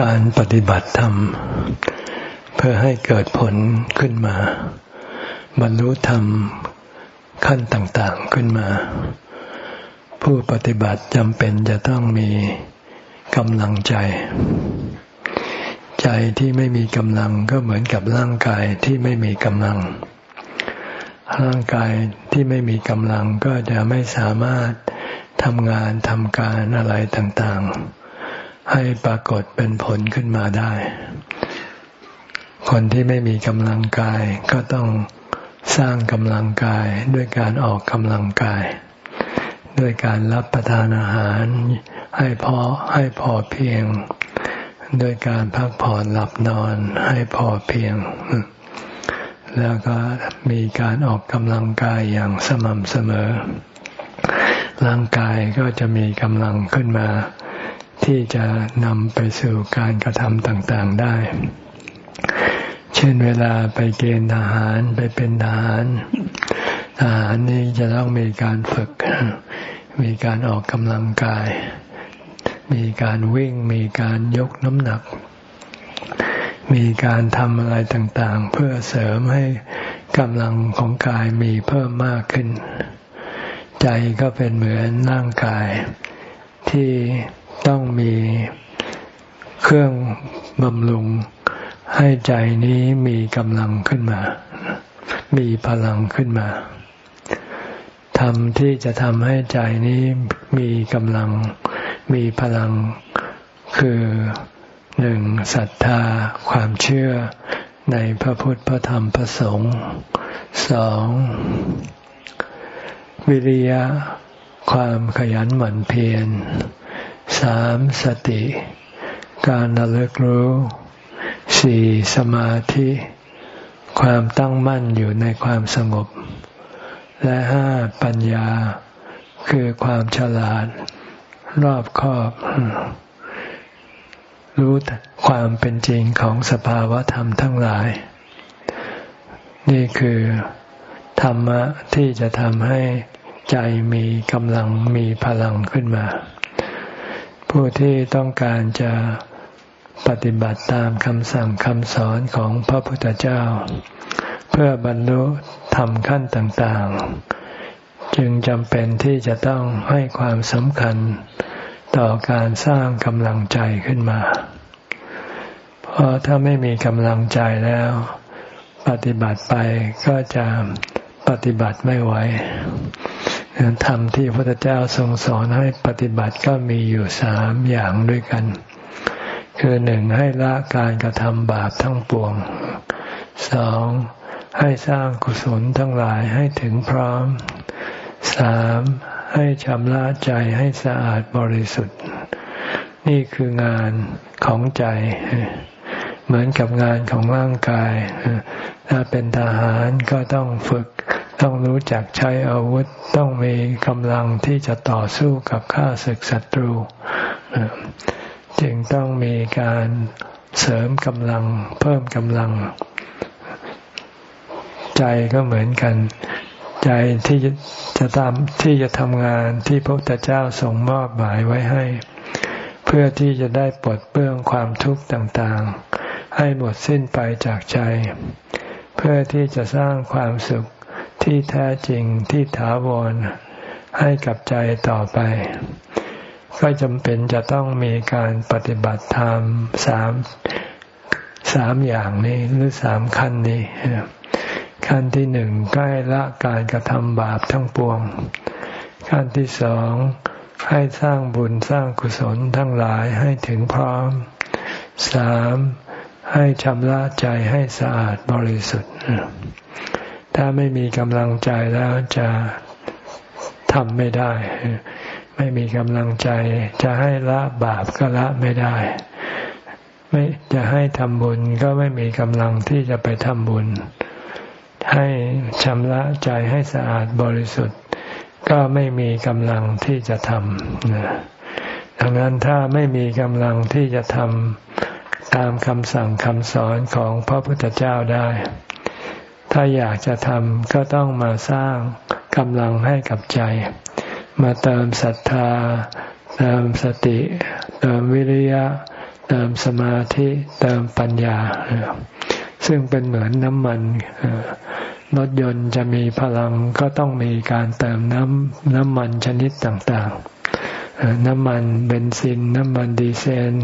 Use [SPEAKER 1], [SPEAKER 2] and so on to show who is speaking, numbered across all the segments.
[SPEAKER 1] การปฏิบัติธรรม เพื่อให้เกิดผลขึ้นมา บรรลุธรรมขั้นต่างๆขึ้นมา ผู้ปฏิบัติจำเป็นจะต้องมีกำลังใจ ใจที่ไม่มีกำลังก็เหมือนกับร่างกายที่ไม่มีกำลัง ร่างกายที่ไม่มีกำลังก็จะไม่สามารถทำงานทำการอะไรต่างๆ ให้ปรากฏเป็นผลขึ้นมาได้ คนที่ไม่มีกำลังกายก็ต้องสร้างกำลังกายด้วยการออกกำลังกาย ด้วยการรับประทานอาหาร ให้พอให้พอเพียง ด้วยการพักผ่อนหลับนอนให้พอเพียง แล้วก็มีการออกกำลังกายอย่างสม่ำเสมอ ร่างกายก็จะมีกำลังขึ้นมา ที่จะนำไปสู่การกระทำต่างๆได้ เช่นเวลาไปเกณฑ์ทหารไปเป็นทหารทหารนี้จะต้องมีการฝึก มีการออกกำลังกาย มีการวิ่ง มีการยกน้ำหนัก มีการทำอะไรต่างๆ เพื่อเสริมให้กำลังของกายมีเพิ่มมากขึ้น ใจก็เป็นเหมือนร่างกายที่ ต้องมีเครื่องบำรุงให้ใจนี้มีกำลังขึ้นมา มีพลังขึ้นมาทำที่จะทำให้ใจนี้มีกำลัง มีพลัง คือหนึ่งศรัทธา ความเชื่อในพระพุทธพระธรรมพระสงฆ์สองวิริยะ ความขยันหมั่นเพียร สามสติ การระลึกรู้สี่สมาธิ ความตั้งมั่นอยู่ในความสงบ และห้าปัญญา คือความฉลาด รอบคอบ รู้ความเป็นจริงของสภาวะธรรมทั้งหลาย นี่คือธรรมะที่จะทำให้ใจมีกำลังมีพลังขึ้นมา ผู้ที่ต้องการจะปฏิบัติตามคำสั่งคำสอนของพระพุทธเจ้า เพื่อบรรลุธรรมขั้นต่างๆ จึงจำเป็นที่จะต้องให้ความสำคัญต่อการสร้างกำลังใจขึ้นมา เพราะถ้าไม่มีกำลังใจแล้ว ปฏิบัติไปก็จะปฏิบัติไม่ไหว ธรรมที่พระพุทธเจ้าทรงสอนให้ปฏิบัติก็มีอยู่สามอย่างด้วยกัน คือหนึ่งให้ละการกระทำบาปทั้งปวงสองให้สร้างกุศลทั้งหลายให้ถึงพร้อมสามให้ชำระใจให้สะอาดบริสุทธิ์ นี่คืองานของใจ เหมือนกับงานของร่างกาย ถ้าเป็นทหารก็ต้องฝึก ต้องรู้จักใช้อาวุธต้องมีกำลังที่จะต่อสู้กับข้าศึกศัตรู จึงต้องมีการเสริมกำลังเพิ่มกำลัง ใจก็เหมือนกัน ใจที่จะทำที่จะทำงานที่พระพุทธเจ้าส่งมอบหมายไว้ให้ เพื่อที่จะได้ปลดเปลื้องความทุกข์ต่างๆ ให้หมดสิ้นไปจากใจ เพื่อที่จะสร้างความสุข ที่แท้จริงที่ถาวรให้กับใจต่อไป ก็จำเป็นจะต้องมีการปฏิบัติธรรมสามสามอย่างนี้หรือสามขั้นนี้ ขั้นที่หนึ่งก็ให้ละการกระทำบาปทั้งปวง ขั้นที่สองให้สร้างบุญสร้างกุศลทั้งหลายให้ถึงพร้อมสามให้ชำระใจให้สะอาดบริสุทธิ์ ถ้าไม่มีกำลังใจแล้วจะทำไม่ได้ ไม่มีกำลังใจ จะให้ละบาปก็ละไม่ได้ ไม่จะให้ทำบุญก็ไม่มีกำลังที่จะไปทำบุญ ให้ชำระใจให้สะอาดบริสุทธิ์ ก็ไม่มีกำลังที่จะทำดังนั้นถ้าไม่มีกำลังที่จะทำตามคำสั่งคำสอนของพระพุทธเจ้าได้ ถ้าอยากจะทำก็ต้องมาสร้างกำลังให้กับใจ มาเติมศรัทธา เติมสติ เติมวิริยะ เติมสมาธิ เติมปัญญา ซึ่งเป็นเหมือนน้ำมันรถยนต์จะมีพลังก็ต้องมีการเติมน้ำน้ำมันชนิดต่างๆ น้ำมันเบนซิน น้ำมันดีเซล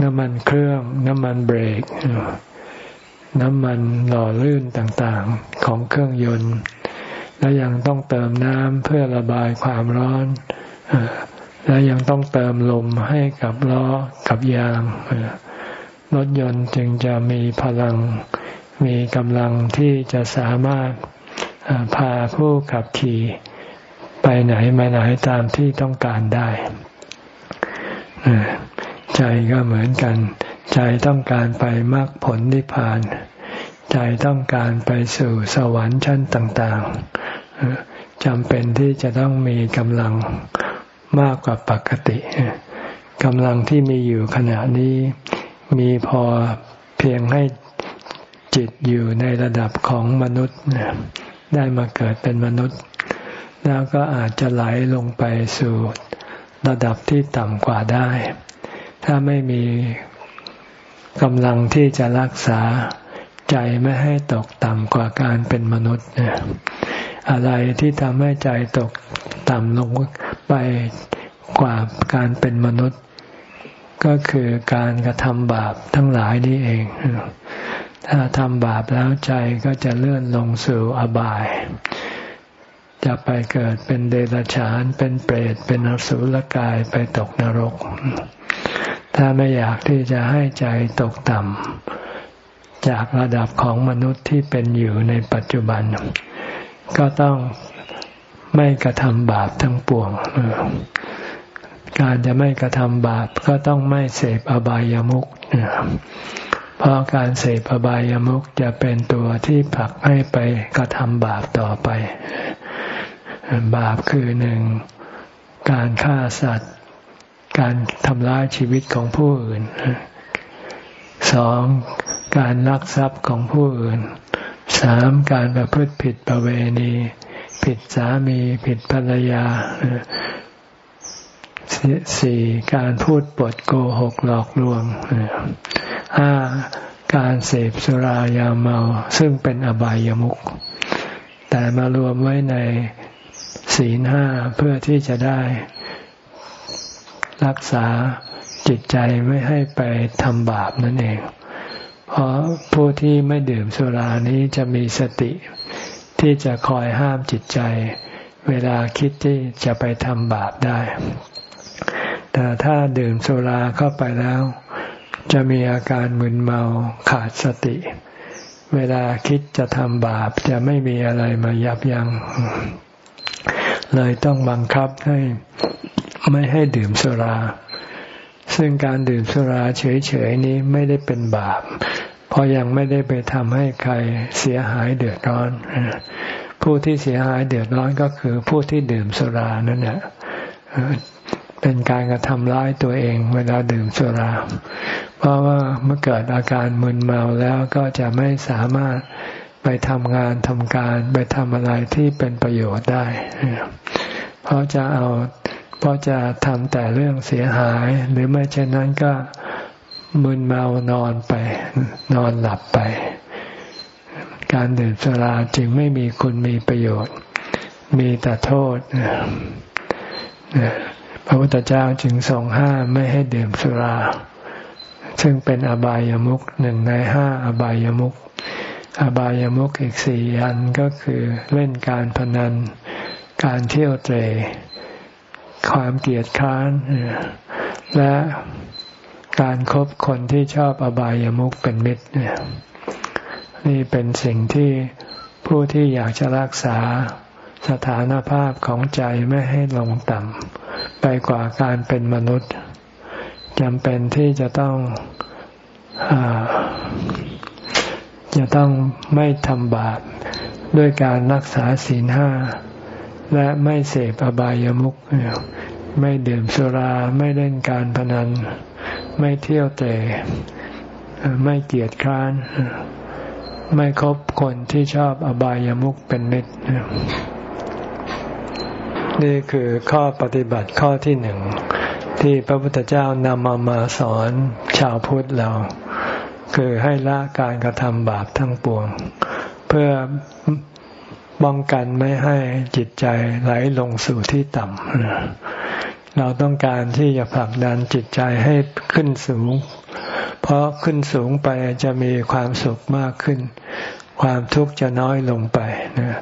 [SPEAKER 1] น้ำมันเครื่อง น้ำมันเบรก น้ำมันหล่อลื่นต่างๆของเครื่องยนต์ แล้วยังต้องเติมน้ำเพื่อระบายความร้อน แล้วยังต้องเติมลมให้กับล้อกับยางรถยนต์จึงจะมีพลังมีกำลังที่จะสามารถพาผู้ขับขี่ไปไหนมาไหนตามที่ต้องการได้ ใจก็เหมือนกัน ใจต้องการไปมรรคผลนิพพาน ใจต้องการไปสู่สวรรค์ชั้นต่าง ๆจำเป็นที่จะต้องมีกำลังมากกว่าปกติกำลังที่มีอยู่ขณะนี้มีพอเพียงให้จิตอยู่ในระดับของมนุษย์ได้มาเกิดเป็นมนุษย์ แล้วก็อาจจะไหลลงไปสู่ระดับที่ต่ำกว่าได้ ถ้าไม่มี กำลังที่จะรักษาใจไม่ให้ตกต่ำกว่าการเป็นมนุษย์อะไรที่ทำให้ใจตกต่ำลงไปกว่าการเป็นมนุษย์ ก็คือการกระทำบาปทั้งหลายนี้เอง ถ้าทำบาปแล้วใจก็จะเลื่อนลงสู่อบาย จะไปเกิดเป็นเดรัจฉานเป็นเปรตเป็นอสุรกายไปตกนรก ถ้าไม่อยากที่จะให้ใจตกต่ำจากระดับของมนุษย์ที่เป็นอยู่ในปัจจุบัน ก็ต้องไม่กระทำบาปทั้งปวง การจะไม่กระทำบาปก็ต้องไม่เสพอบายามุขเพราะการเสพอบายามุขจะเป็นตัวที่ผลักให้ไปกระทำบาปต่อไป บาปคือหนึ่งการฆ่าสัตว์ การทำร้ายชีวิตของผู้อื่นสองการลักทรัพย์ของผู้อื่นสามการประพฤติผิดประเวณี ผิดสามีผิดภรรยาสี่การพูดปดโกหกหลอกลวงห้าการเสพสุรายาเมาซึ่งเป็นอบายามุขแต่มารวมไว้ในศีลห้าเพื่อที่จะได้ รักษาจิตใจไม่ให้ไปทำบาปนั่นเอง เพราะผู้ที่ไม่ดื่มสุรานี้จะมีสติ ที่จะคอยห้ามจิตใจ เวลาคิดที่จะไปทำบาปได้ แต่ถ้าดื่มสุราเข้าไปแล้ว จะมีอาการมึนเมาขาดสติ เวลาคิดจะทำบาปจะไม่มีอะไรมายับยัง้งเลยต้องบังคับให้ ไม่ให้ดื่มสุรา ซึ่งการดื่มสุราเฉยๆนี้ไม่ได้เป็นบาป เพราะยังไม่ได้ไปทำให้ใครเสียหายเดือดร้อน ผู้ที่เสียหายเดือดร้อนก็คือผู้ที่ดื่มสุรานั่นแหละเป็นการกระทำร้ายตัวเองเวลาดื่มสุรา เพราะว่าเมื่อเกิดอาการมึนเมาแล้วก็จะไม่สามารถไปทำงานทำการไปทำอะไรที่เป็นประโยชน์ได้ เพราะจะเอา เพราะจะทำแต่เรื่องเสียหาย หรือไม่เช่นนั้นก็มึนเมานอนไป นอนหลับไป การดื่มสุราจึงไม่มีคุณมีประโยชน์ มีแต่โทษพระพุทธเจ้าจึงทรงห้ามไม่ให้ดื่มสุรา ซึ่งเป็นอบายามุขหนึ่งในห้าอบายามุขอบายามุขอีกสี่อันก็คือเล่นการพนัน การเที่ยวเตร ความเกลียดค้านและการครบคนที่ชอบอบายามุขเป็นมิตรเนี่ยนี่เป็นสิ่งที่ผู้ที่อยากจะรักษาสถานภาพของใจไม่ให้ลงต่ำไปกว่าการเป็นมนุษย์จำเป็นที่จะต้องอจะต้องไม่ทำบาปด้วยการรักษาศีลห้า และไม่เสพอบายามุขไม่ดื่มสุราไม่เล่นการพนัน ไม่เที่ยวเตะไม่เกียดคร้าน ไม่คบคนที่ชอบอบายามุขเป็นเม็ดนี่คือข้อปฏิบัติข้อที่หนึ่งที่พระพุทธเจ้านำมามาสอนชาวพุทธเรา คือให้ละการกระทำบาปทั้งปวง เพื่อ ป้องกันไม่ให้จิตใจไหลลงสู่ที่ต่ำเราต้องการที่จะผลักดันจิตใจให้ขึ้นสูง เพราะขึ้นสูงไปจะมีความสุขมากขึ้น ความทุกข์จะน้อยลงไปนะ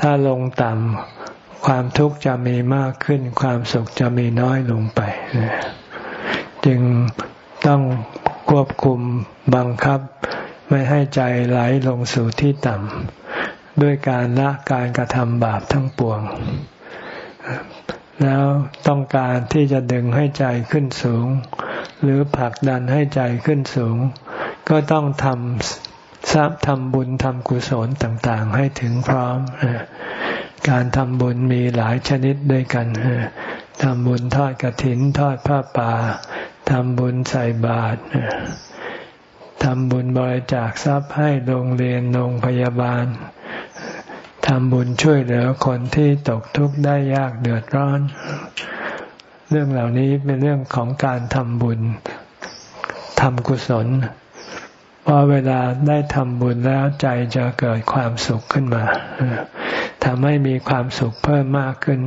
[SPEAKER 1] ถ้าลงต่ำความทุกข์จะมีมากขึ้น ความสุขจะมีน้อยลงไปนะจึงต้องควบคุมบังคับ ไม่ให้ใจไหลลงสู่ที่ต่ำ ด้วยการละการกระทำบาปทั้งปวง แล้วต้องการที่จะดึงให้ใจขึ้นสูง หรือผลักดันให้ใจขึ้นสูง ก็ต้องทำทรัพย์ทำบุญทำกุศลต่างๆ ให้ถึงพร้อม การทำบุญมีหลายชนิดด้วยกันทำบุญทอดกระถินทอดผ้าป่าทำบุญใส่บาตรทำบุญบริจาคทรัพย์ให้โรงเรียนโรงพยาบาล ทำบุญช่วยเหลือคนที่ตกทุกข์ได้ยากเดือดร้อน เรื่องเหล่านี้เป็นเรื่องของการทำบุญทำกุศลพอเวลาได้ทำบุญแล้วใจจะเกิดความสุขขึ้นมาทำให้มีความสุขเพิ่มมากขึ้น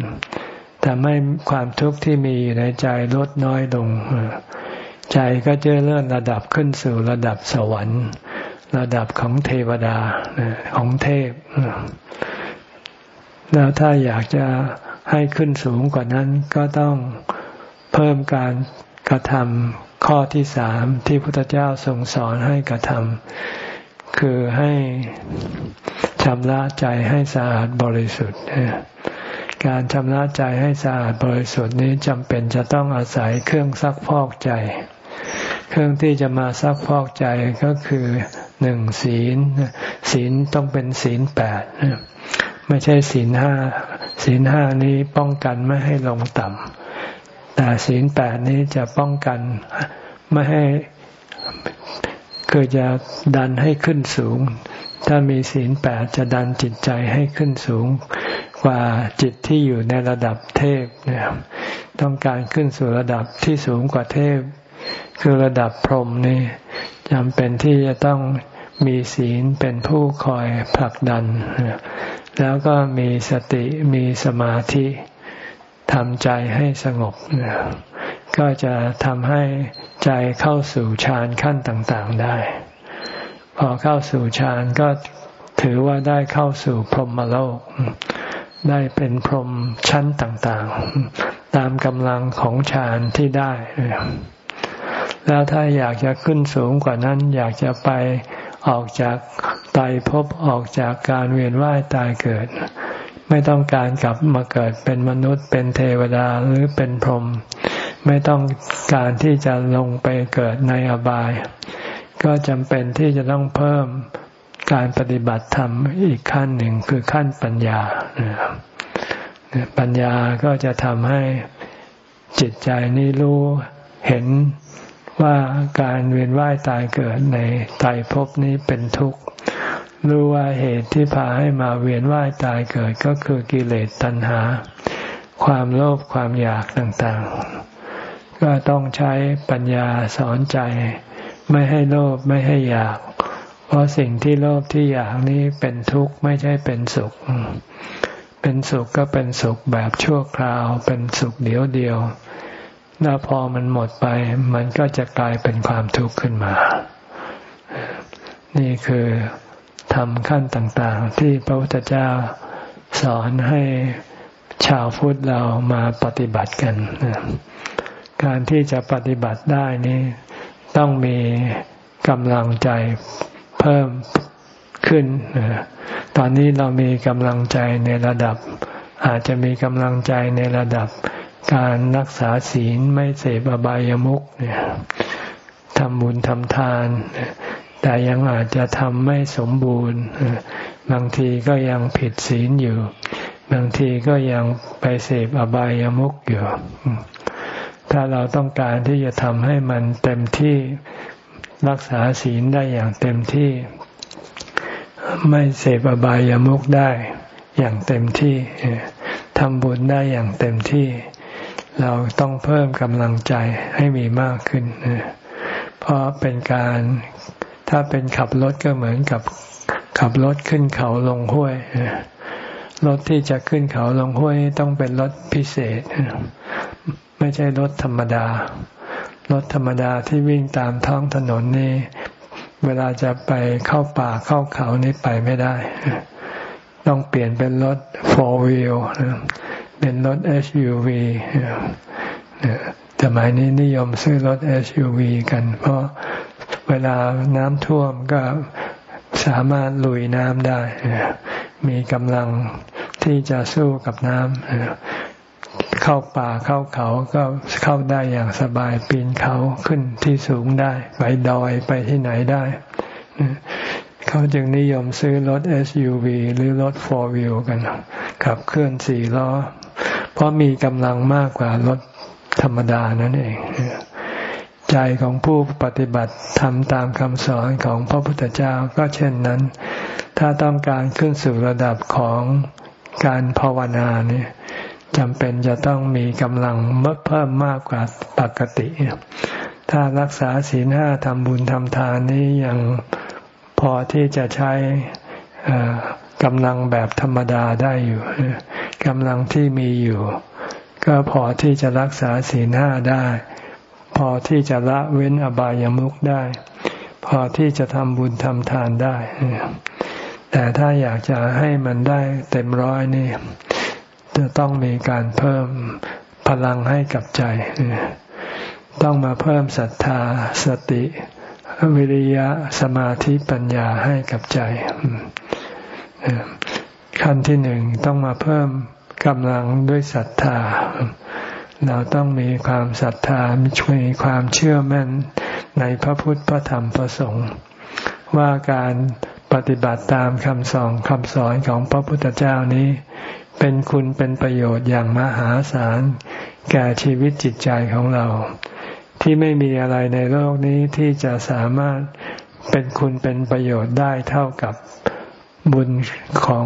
[SPEAKER 1] ทำให้ความทุกข์ที่มีอยู่ในใจลดน้อยลง ใจก็จะเลื่อนระดับขึ้นสู่ระดับสวรรค์ ระดับของเทวดาของเทพ แล้วถ้าอยากจะให้ขึ้นสูงกว่านั้นก็ต้องเพิ่มการกระทำข้อที่สามที่พระพุทธเจ้าทรงสอนให้กระทำคือให้ชำระใจให้สะอาดบริสุทธิ์การชำระใจให้สะอาดบริสุทธิ์นี้จำเป็นจะต้องอาศัยเครื่องซักพอกใจ เครื่องที่จะมาซักพอกใจก็คือ หนึ่งศีล ศีลต้องเป็นศีลแปดไม่ใช่ศีลห้าศีลห้านี้ป้องกันไม่ให้ลงต่ำแต่ศีลแปดนี้จะป้องกันไม่ให้คือจะดันให้ขึ้นสูง ถ้ามีศีลแปดจะดันจิตใจให้ขึ้นสูง กว่าจิตที่อยู่ในระดับเทพเนี่ยต้องการขึ้นสู่ระดับที่สูงกว่าเทพ คือระดับพรหมนี่ จำเป็นที่จะต้องมีศีลเป็นผู้คอยผลักดัน แล้วก็มีสติมีสมาธิทำใจให้สงบ ก็จะทำให้ใจเข้าสู่ฌานขั้นต่างๆได้ พอเข้าสู่ฌานก็ถือว่าได้เข้าสู่พรหมโลก ได้เป็นพรหมชั้นต่างๆ ตามกำลังของฌานที่ได้ แล้วถ้าอยากจะขึ้นสูงกว่านั้น อยากจะไปออกจากตายภพออกจากการเวียนว่ายตายเกิด ไม่ต้องการกลับมาเกิดเป็นมนุษย์เป็นเทวดาหรือเป็นพรหมไม่ต้องการที่จะลงไปเกิดในอบาย ก็จำเป็นที่จะต้องเพิ่มการปฏิบัติธรรมอีกขั้นหนึ่งคือขั้นปัญญา ปัญญาก็จะทำให้จิตใจนี้รู้เห็น ว่าการเวียนว่ายตายเกิดในตายภพนี้เป็นทุกข์รู้ว่าเหตุที่พาให้มาเวียนว่ายตายเกิดก็คือกิเลสตัณหา ความโลภความอยากต่างๆ ก็ต้องใช้ปัญญาสอนใจ ไม่ให้โลภไม่ให้อยาก เพราะสิ่งที่โลภที่อยากนี้เป็นทุกข์ไม่ใช่เป็นสุข เป็นสุขก็เป็นสุขแบบชั่วคราว เป็นสุขเดียวเดียว แล้วพอมันหมดไป มันก็จะกลายเป็นความทุกข์ขึ้นมา นี่คือทำขั้นต่าง ๆ ที่พระพุทธเจ้าสอนให้ชาวพุทธเรามาปฏิบัติกัน การที่จะปฏิบัติได้นี้ต้องมีกำลังใจเพิ่มขึ้น ตอนนี้เรามีกำลังใจในระดับ อาจจะมีกำลังใจในระดับ การรักษาศีลไม่เสพอบายามุขเนี่ยทำบุญทำทาน แต่ยังอาจจะทำไม่สมบูรณ์ บางทีก็ยังผิดศีลอยู่ บางทีก็ยังไปเสพอบายามุขอยู่ ถ้าเราต้องการที่จะทำให้มันเต็มที่รักษาศีลได้อย่างเต็มที่ ไม่เสพอบายามุขได้อย่างเต็มที่ทำบุญได้อย่างเต็มที่ เราต้องเพิ่มกำลังใจให้มีมากขึ้น เพราะเป็นการถ้าเป็นขับรถก็เหมือนกับขับรถขึ้นเขาลงห้วยรถที่จะขึ้นเขาลงห้วยต้องเป็นรถพิเศษ ไม่ใช่รถธรรมดารถธรรมดาที่วิ่งตามท้องถนนนี่ เวลาจะไปเข้าป่าเข้าเขานี่ไปไม่ได้ ต้องเปลี่ยนเป็นรถ four wheel เป็นรถ SUV สมัยนี้นิยมซื้อรถ SUV กัน เพราะเวลาน้ำท่วมก็สามารถลุยน้ำได้ มีกำลังที่จะสู้กับน้ำเข้าป่าเข้าเขาก็เข้าได้อย่างสบายปีนเขาขึ้นที่สูงได้ ไปดอยไปที่ไหนได้ เขาจึงนิยมซื้อรถ SUV หรือรถ 4 wheel กันขับเคลื่อนสี่ล้อ เพราะมีกำลังมากกว่ารถธรรมดานั่นเอง ใจของผู้ปฏิบัติทำตามคำสอนของพระพุทธเจ้าก็เช่นนั้น ถ้าต้องการขึ้นสู่ระดับของการภาวนาเนี่ยจำเป็นจะต้องมีกำลังเพิ่มมากกว่าปกติ ถ้ารักษาศีลห้าทำบุญทำทานนี้ยังพอที่จะใช้ กำลังแบบธรรมดาได้อยู่กำลังที่มีอยู่ ก็พอที่จะรักษาศีลห้าได้ พอที่จะละเว้นอบายามุขได้ พอที่จะทำบุญทำทานได้ แต่ถ้าอยากจะให้มันได้เต็มร้อยนี่ จะต้องมีการเพิ่มพลังให้กับใจ ต้องมาเพิ่มศรัทธาสติ วิริยะสมาธิปัญญาให้กับใจ ขั้นที่หนึ่งต้องมาเพิ่มกำลังด้วยศรัทธา เราต้องมีความศรัทธามีความเชื่อมั่นในพระพุทธพระธรรมพระสงฆ์ว่าการปฏิบัติตามคำสอนคำสอนของพระพุทธเจ้านี้ เป็นคุณเป็นประโยชน์อย่างมหาศาล แก่ชีวิตจิตใจของเรา ที่ไม่มีอะไรในโลกนี้ที่จะสามารถเป็นคุณเป็นประโยชน์ได้เท่ากับ บุญของ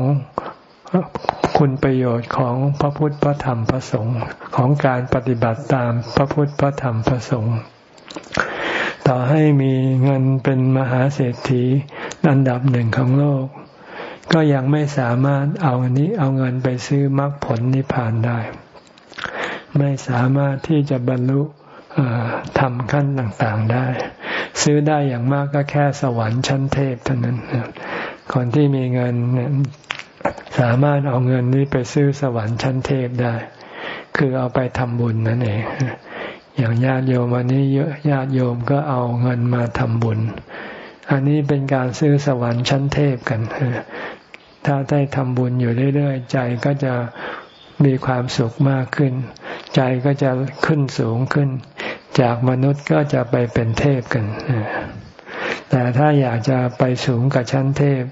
[SPEAKER 1] คุณประโยชน์ของพระพุทธพระธรรมพระสงฆ์ของการปฏิบัติตามพระพุทธพระธรรมพระสงฆ์ต่อให้มีเงินเป็นมหาเศรษฐีอันดับหนึ่งของโลก ก็ยังไม่สามารถเอาอันนี้เอาเงินไปซื้อมรรคผลนิพพานได้ ไม่สามารถที่จะบรรลุทำขั้นต่างๆได้ ซื้อได้อย่างมากก็แค่สวรรค์ชั้นเทพเท่านั้น คนที่มีเงินสามารถเอาเงินนี้ไปซื้อสวรรค์ชั้นเทพได้ คือเอาไปทำบุญนั่นเอง อย่างญาติโยมวันนี้เยอะญาติโยมก็เอาเงินมาทำบุญ อันนี้เป็นการซื้อสวรรค์ชั้นเทพกัน ถ้าได้ทำบุญอยู่เรื่อยๆ ใจก็จะมีความสุขมากขึ้น ใจก็จะขึ้นสูงขึ้น จากมนุษย์ก็จะไปเป็นเทพกัน แต่ถ้าอยากจะไปสูงกับชั้นเทพ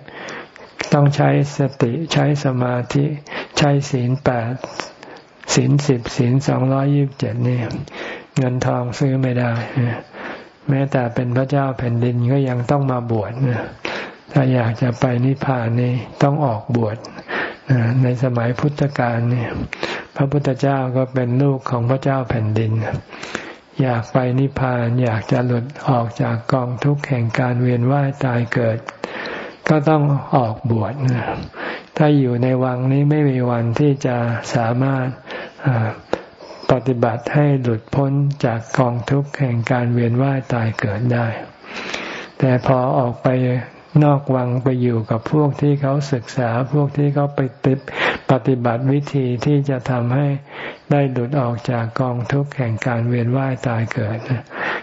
[SPEAKER 1] ต้องใช้สติใช้สมาธิใช้ศีลแปดศีลสิบศีลสองร้อยยิบเจ็ดนี่เงินทองซื้อไม่ได้ แม้แต่เป็นพระเจ้าแผ่นดินก็ยังต้องมาบวชถ้าอยากจะไปนิพพานนี่ต้องออกบวชในสมัยพุทธกาลนี่พระพุทธเจ้าก็เป็นลูกของพระเจ้าแผ่นดิน อยากไปนิพพานอยากจะหลุดออกจากกองทุกข์แห่งการเวียนว่ายตายเกิด ก็ต้องออกบวชถ้าอยู่ในวังนี้ไม่มีวันที่จะสามารถปฏิบัติให้หลุดพ้นจากกองทุกข์แห่งการเวียนว่ายตายเกิดได้ แต่พอออกไป นอกวังไปอยู่กับพวกที่เขาศึกษาพวกที่เขาไปติดปฏิบัติวิธีที่จะทำให้ได้หลุดออกจากกองทุกข์แห่งการเวียนว่ายตายเกิด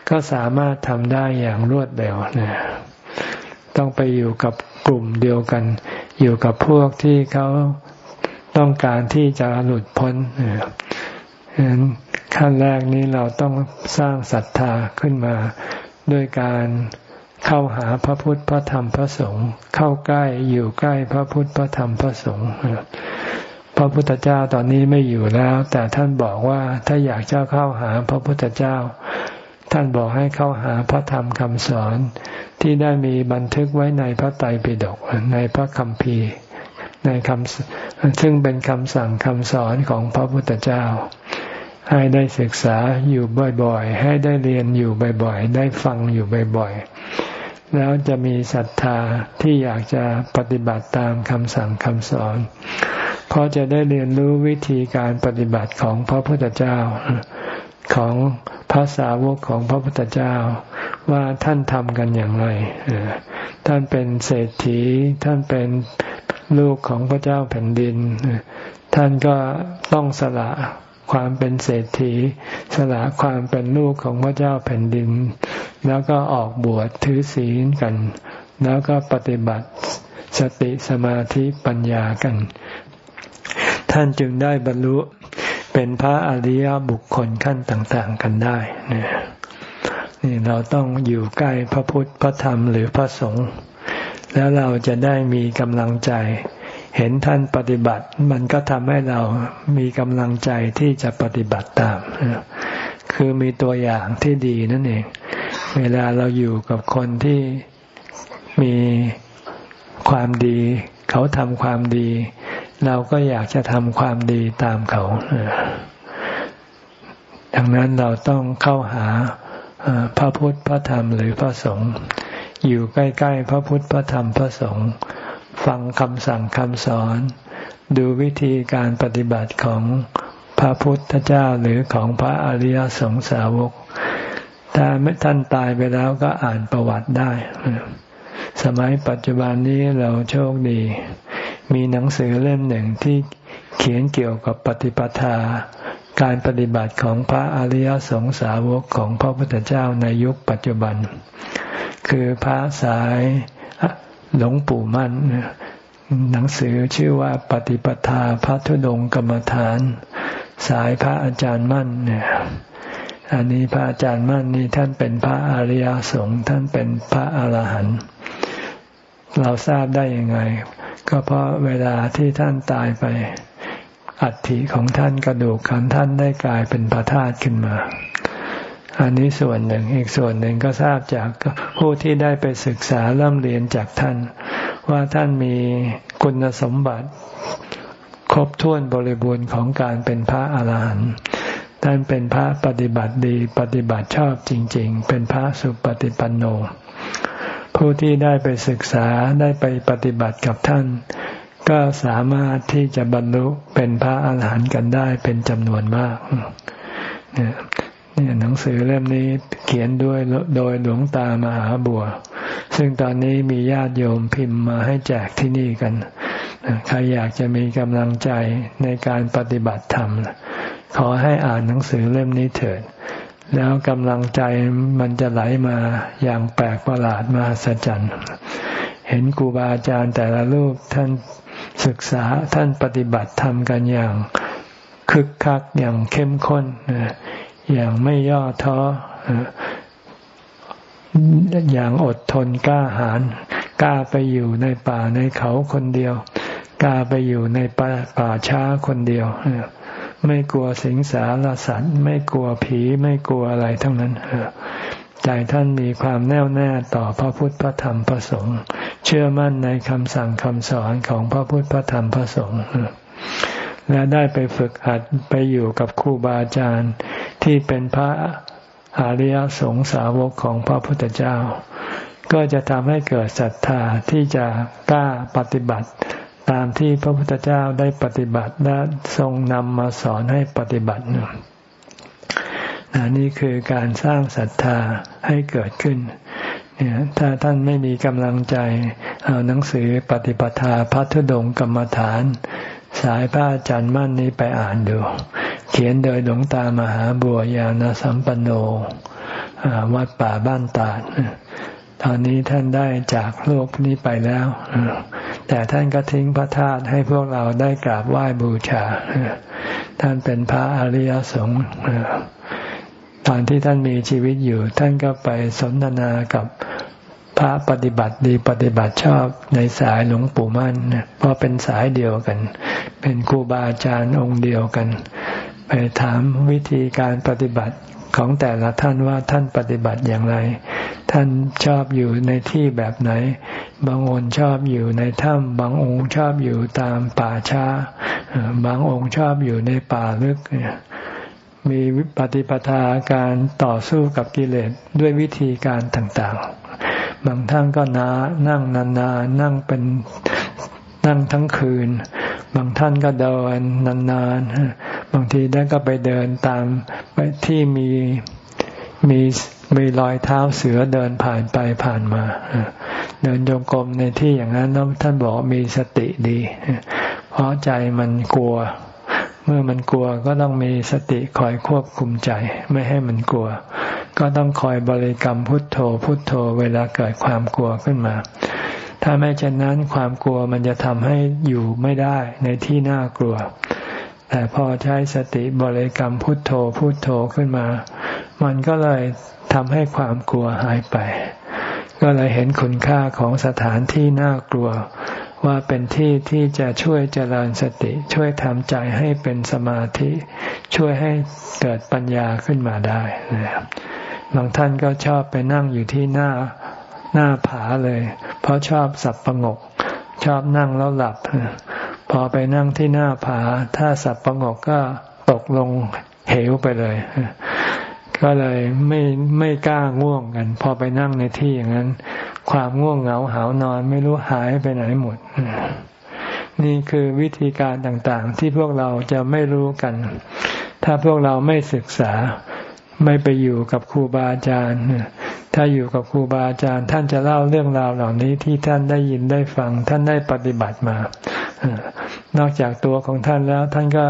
[SPEAKER 1] ก็สามารถทำได้อย่างรวดเร็วนะต้องไปอยู่กับกลุ่มเดียวกัน อยู่กับพวกที่เขาต้องการที่จะหลุดพ้นฉะนั้นขั้นแรกนี้เราต้องสร้างศรัทธาขึ้นมาด้วยการ เข้าหาพระพุทธพระธรรมพระสงฆ์เข้าใกล้อยู่ใกล้พระพุทธพระธรรมพระสงฆ์พระพุทธเจ้าตอนนี้ไม่อยู่แล้ว แต่ท่านบอกว่าถ้าอยากจะเข้าหาพระพุทธเจ้า ท่านบอกให้เข้าหาพระธรรมคำสอนที่ได้มีบันทึกไว้ในพระไตรปิฎกในพระคัมภีร์ในคำซึ่งเป็นคำสั่งคำสอนของพระพุทธเจ้า ให้ได้ศึกษาอยู่บ่อยๆ ให้ได้เรียนอยู่บ่อยๆ ได้ฟังอยู่บ่อยๆ แล้วจะมีศรัทธาที่อยากจะปฏิบัติตามคำสั่งคำสอน เพราะจะได้เรียนรู้วิธีการปฏิบัติของพระพุทธเจ้า ของภาษาวกของพระพุทธเจ้าว่าท่านทำกันอย่างไร ท่านเป็นเศรษฐี ท่านเป็นลูกของพระเจ้าแผ่นดิน ท่านก็ต้องสละ ความเป็นเศรษฐี สละความเป็นลูกของพระเจ้าแผ่นดิน แล้วก็ออกบวชถือศีลกัน แล้วก็ปฏิบัติสติสมาธิปัญญากัน ท่านจึงได้บรรลุเป็นพระอริยบุคคลขั้นต่างๆกันได้เนี่ยนี่เราต้องอยู่ใกล้พระพุทธพระธรรมหรือพระสงฆ์แล้วเราจะได้มีกำลังใจ เห็นท่านปฏิบัติ มันก็ทำให้เรามีกำลังใจที่จะปฏิบัติตาม คือมีตัวอย่างที่ดีนั่นเอง เวลาเราอยู่กับคนที่มีความดี เขาทำความดี เราก็อยากจะทำความดีตามเขา ดังนั้นเราต้องเข้าหาพระพุทธพระธรรมหรือพระสงฆ์อยู่ใกล้ ๆ พระพุทธพระธรรมพระสงฆ์ ฟังคำสั่งคำสอน ดูวิธีการปฏิบัติของพระพุทธเจ้าหรือของพระอริยสงสาวก ถ้าไม่ท่านตายไปแล้วก็อ่านประวัติได้ สมัยปัจจุบันนี้เราโชคดี มีหนังสือเล่มหนึ่งที่เขียนเกี่ยวกับปฏิปทา การปฏิบัติของพระอริยสงสาวกของพระพุทธเจ้าในยุคปัจจุบัน คือพระสาย หลวงปู่มั่นหนังสือชื่อว่าปฏิปทาพระธุดงกรรมฐาน สายพระอาจารย์มั่นเนี่ยอันนี้พระอาจารย์มั่นนี่ท่านเป็นพระอริยสงฆ์ท่านเป็นพระอรหันต์เราทราบได้ยังไง ก็เพราะเวลาที่ท่านตายไป อัฐิของท่านกระดูกของท่านได้กลายเป็นพระธาตุขึ้นมา อันนี้ส่วนหนึ่งอีกส่วนหนึ่งก็ทราบจากผู้ที่ได้ไปศึกษาเริ่มเรียนจากท่าน ว่าท่านมีคุณสมบัติ ครบถ้วนบริบูรณ์ของการเป็นพระอาหารหันต์ท่านเป็นพระปฏิบัติดีปฏิบัติชอบจริง ๆ เป็นพระสุปฏิปันโน ผู้ที่ได้ไปศึกษาได้ไปปฏิบัติกับท่าน ก็สามารถที่จะบรรลุเป็นพระอาหารหันต์กันได้เป็นจำนวนมาก เนี่ยหนังสือเล่มนี้เขียนด้วยโดยหลวงตามหาบัว ซึ่งตอนนี้มีญาติโยมพิมพ์มาให้แจกที่นี่กัน ใครอยากจะมีกำลังใจในการปฏิบัติธรรม ขอให้อ่านหนังสือเล่มนี้เถิด แล้วกำลังใจมันจะไหลมาอย่างแปลกประหลาดมาสัจจ์เห็นครูบาอาจารย์แต่ละรูปท่านศึกษาท่านปฏิบัติธรรมกันอย่างคึกคักอย่างเข้มข้น อย่างไม่ย่อท้ออย่างอดทนกล้าหาญกล้าไปอยู่ในป่าในเขาคนเดียว กล้าไปอยู่ในป่าป่าช้าคนเดียวไม่กลัวสิงสารสัตว์ไม่กลัวผีไม่กลัวอะไรทั้งนั้นใจท่านมีความแน่วแน่ต่อพระพุทธพระธรรมพระสงฆ์เชื่อมั่นในคำสั่งคำสอนของพระพุทธพระธรรมพระสงฆ์ และได้ไปฝึกหัดไปอยู่กับครูบาอาจารย์ ที่เป็นพระอริยสงสาวกของพระพุทธเจ้า ก็จะทำให้เกิดศรัทธาที่จะกล้าปฏิบัติตามที่พระพุทธเจ้าได้ปฏิบัติและทรงนำมาสอนให้ปฏิบัตินี่คือการสร้างศรัทธาให้เกิดขึ้นเนี่ยถ้าท่านไม่มีกำลังใจ เอาหนังสือปฏิปทาพัทธดงกรรมฐาน สายพระอาจารย์มั่นนี้ไปอ่านดู เขียนโดยหลวงตามหาบัวยาณสัมปันโนวัดป่าบ้านตาดตอนนี้ท่านได้จากโลกนี้ไปแล้ว แต่ท่านก็ทิ้งพระธาตุให้พวกเราได้กราบไหว้บูชา ท่านเป็นพระอริยสงฆ์ตอนที่ท่านมีชีวิตอยู่ ท่านก็ไปสนทนากับ พระปฏิบัติดีปฏิบัติชอบในสายหลวงปู่มั่นเพราะเป็นสายเดียวกัน เป็นครูบาอาจารย์องค์เดียวกัน ไปถามวิธีการปฏิบัติของแต่ละท่านว่าท่านปฏิบัติอย่างไร ท่านชอบอยู่ในที่แบบไหน บางองค์ชอบอยู่ในถ้ำบางองค์ชอบอยู่ตามป่าช้า บางองค์ชอบอยู่ในป่าลึก มีปฏิปทาการต่อสู้กับกิเลสด้วยวิธีการต่างๆ บางท่านก็นานั่งนานๆนั่งเป็นนั่งทั้งคืน บางท่านก็เดินนานๆ บางทีได้ก็ไปเดินตามไปที่มีมีมีรอยเท้าเสือเดินผ่านไปผ่านมา เดินจงกรมในที่อย่างนั้นท่านบอกมีสติดี เพราะใจมันกลัว เมื่อมันกลัวก็ต้องมีสติคอยควบคุมใจ ไม่ให้มันกลัว ก็ต้องคอยบริกรรมพุทโธ พุทโธเวลาเกิดความกลัวขึ้นมา ถ้าไม่เช่นนั้นความกลัวมันจะทำให้อยู่ไม่ได้ในที่น่ากลัว แต่พอใช้สติบริกรรมพุทโธพุทโธขึ้นมา มันก็เลยทำให้ความกลัวหายไป ก็เลยเห็นคุณค่าของสถานที่น่ากลัว ว่าเป็นที่ที่จะช่วยเจริญสติ ช่วยทำใจให้เป็นสมาธิ ช่วยให้เกิดปัญญาขึ้นมาได้นะครับบางท่านก็ชอบไปนั่งอยู่ที่หน้าหน้าผาเลย เพราะชอบสับประงก ชอบนั่งแล้วหลับ พอไปนั่งที่หน้าผา ถ้าสับประงกก็ตกลงเหวไปเลย ก็เลยไม่ไม่กล้าง่วงกัน พอไปนั่งในที่อย่างนั้น ความง่วงเหงาหานอนไม่รู้หายไปไหนหมด นี่คือวิธีการต่างๆ ที่พวกเราจะไม่รู้กัน ถ้าพวกเราไม่ศึกษาไม่ไปอยู่กับครูบาอาจารย์ ถ้าอยู่กับครูบาอาจารย์ ท่านจะเล่าเรื่องราวเหล่านี้ที่ท่านได้ยินได้ฟัง ท่านได้ปฏิบัติมา นอกจากตัวของท่านแล้วท่านก็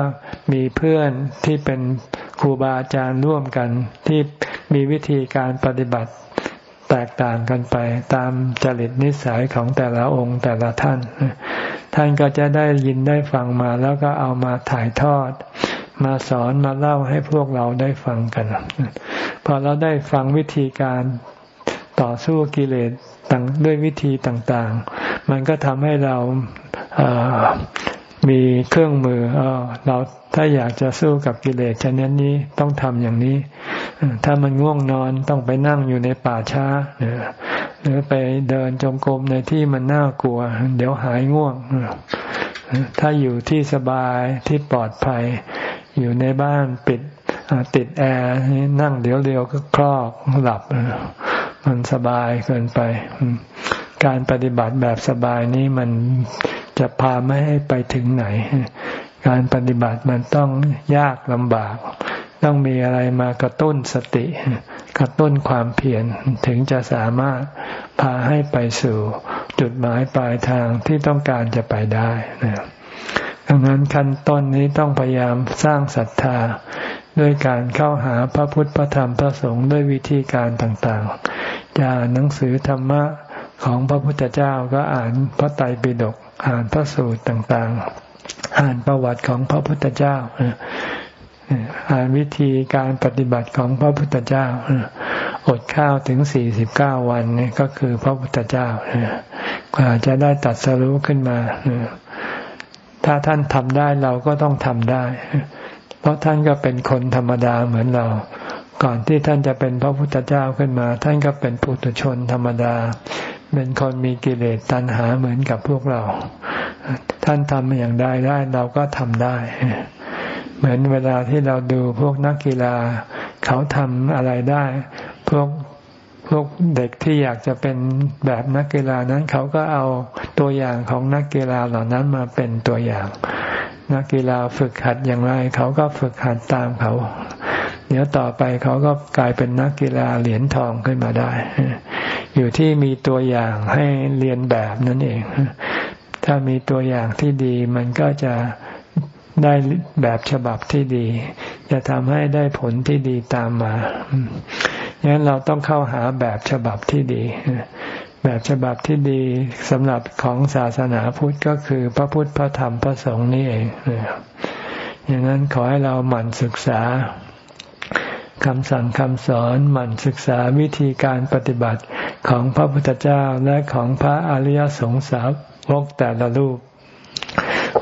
[SPEAKER 1] มีเพื่อนที่เป็นครูบาอาจารย์ร่วมกัน ที่มีวิธีการปฏิบัติ แตกต่างกันไปตามจริตนิสัยของแต่ละองค์แต่ละท่าน ท่านก็จะได้ยินได้ฟังมาแล้วก็เอามาถ่ายทอด มาสอนมาเล่าให้พวกเราได้ฟังกัน พอเราได้ฟังวิธีการต่อสู้กิเลสต่างด้วยวิธีต่างๆ มันก็ทำให้เรา มีเครื่องมือเราถ้าอยากจะสู้กับกิเลสชนิดนี้ต้องทำอย่างนี้ ถ้ามันง่วงนอนต้องไปนั่งอยู่ในป่าช้าหรือไปเดินจงกรมในที่มันน่ากลัว เดี๋ยวหายง่วง ถ้าอยู่ที่สบายที่ปลอดภัย อยู่ในบ้านปิดติดแอร์นั่งเดี๋ยวเดียวก็คลอกหลับ มันสบายเกินไป การปฏิบัติแบบสบายนี้มัน จะพาไม่ให้ไปถึงไหน การปฏิบัติมันต้องยากลำบาก ต้องมีอะไรมากระตุ้นสติ กระตุ้นความเพียรถึงจะสามารถพาให้ไปสู่จุดหมายปลายทางที่ต้องการจะไปได้นะดังนั้นขั้นต้นนี้ต้องพยายามสร้างศรัทธาด้วยการเข้าหาพระพุทธพระธรรมพระสงฆ์ด้วยวิธีการต่างๆจะหนังสือธรรมะของพระพุทธเจ้าก็อ่านพระไตรปิฎก อ่านพระสูตรต่างๆ อ่านประวัติของพระพุทธเจ้าอ่านวิธีการปฏิบัติของพระพุทธเจ้าอดข้าวถึงสี่สิบเก้าวันนี่ก็คือพระพุทธเจ้ากว่าจะได้ตัดสรู้ขึ้นมาถ้าท่านทำได้เราก็ต้องทำได้ เพราะท่านก็เป็นคนธรรมดาเหมือนเรา ก่อนที่ท่านจะเป็นพระพุทธเจ้าขึ้นมา ท่านก็เป็นปุถุชนธรรมดา เป็นคนมีกิเลสตัณหาเหมือนกับพวกเรา ท่านทำอย่างใดได้เราก็ทำได้ เหมือนเวลาที่เราดูพวกนักกีฬา เขาทำอะไรได้ พวกพวกเด็กที่อยากจะเป็นแบบนักกีฬานั้น เขาก็เอาตัวอย่างของนักกีฬาเหล่านั้นมาเป็นตัวอย่าง นักกีฬาฝึกหัดอย่างไร เขาก็ฝึกหัดตามเขา เดี๋ยวต่อไปเขาก็กลายเป็นนักกีฬาเหรียญทองขึ้นมาได้ อยู่ที่มีตัวอย่างให้เรียนแบบนั่นเอง ถ้ามีตัวอย่างที่ดีมันก็จะได้แบบฉบับที่ดี จะทำให้ได้ผลที่ดีตามมางั้นเราต้องเข้าหาแบบฉบับที่ดี แบบฉบับที่ดีสำหรับของศาสนาพุทธก็คือพระพุทธพระธรรมพระสงฆ์นี่เองอย่างนั้นขอให้เราหมั่นศึกษา คำสั่งคำสอนหมั่นศึกษาวิธีการปฏิบัติของพระพุทธเจ้าและของพระอริยสงสาวกแต่ละรูป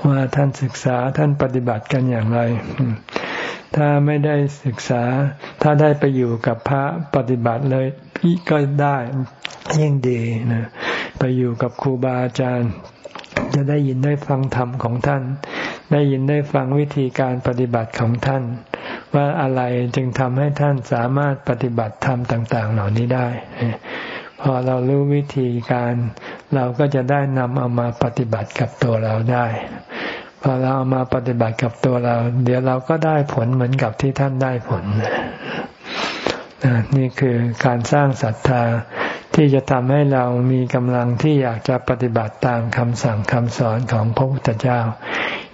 [SPEAKER 1] ว่าท่านศึกษาท่านปฏิบัติกันอย่างไร ถ้าไม่ได้ศึกษา ถ้าได้ไปอยู่กับพระปฏิบัติเลยก็ได้ยิ่งดีนะไปอยู่กับครูบาอาจารย์ จะได้ยินได้ฟังธรรมของท่าน ได้ยินได้ฟังวิธีการปฏิบัติของท่าน ว่าอะไรจึงทำให้ท่านสามารถปฏิบัติธรรมต่าง ๆ เหล่านี้ได้ พอเรารู้วิธีการ เราก็จะได้นำเอามาปฏิบัติกับตัวเราได้ พอเราเอามาปฏิบัติกับตัวเรา เดี๋ยวเราก็ได้ผลเหมือนกับที่ท่านได้ผลนี่คือการสร้างศรัทธาที่จะทำให้เรามีกำลังที่อยากจะปฏิบัติตามคำสั่งคำสอนของพระพุทธเจ้า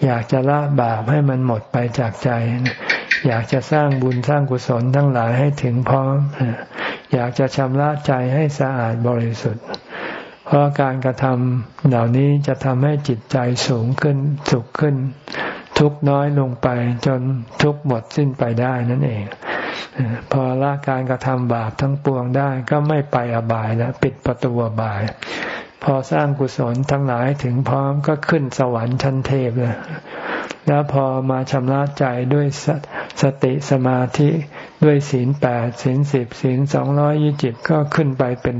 [SPEAKER 1] อยากจะละบาปให้มันหมดไปจากใจ อยากจะสร้างบุญสร้างกุศลทั้งหลายให้ถึงพร้อม อยากจะชำระใจให้สะอาดบริสุทธิ์ เพราะการกระทำเหล่านี้จะทำให้จิตใจสูงขึ้นสุขขึ้น ทุกน้อยลงไปจนทุกหมดสิ้นไปได้นั่นเอง พอละการกระทำบาปทั้งปวงได้ก็ไม่ไปอบายแล้วปิดประตูอบาย พอสร้างกุศลทั้งหลายถึงพร้อมก็ขึ้นสวรรค์ชั้นเทพเลยแล้วพอมาชำระใจด้วยสสติสมาธิด้วยศีลแปดศีลสิบศีลสองร้อยยี่สิบก็ขึ้นไปเป็น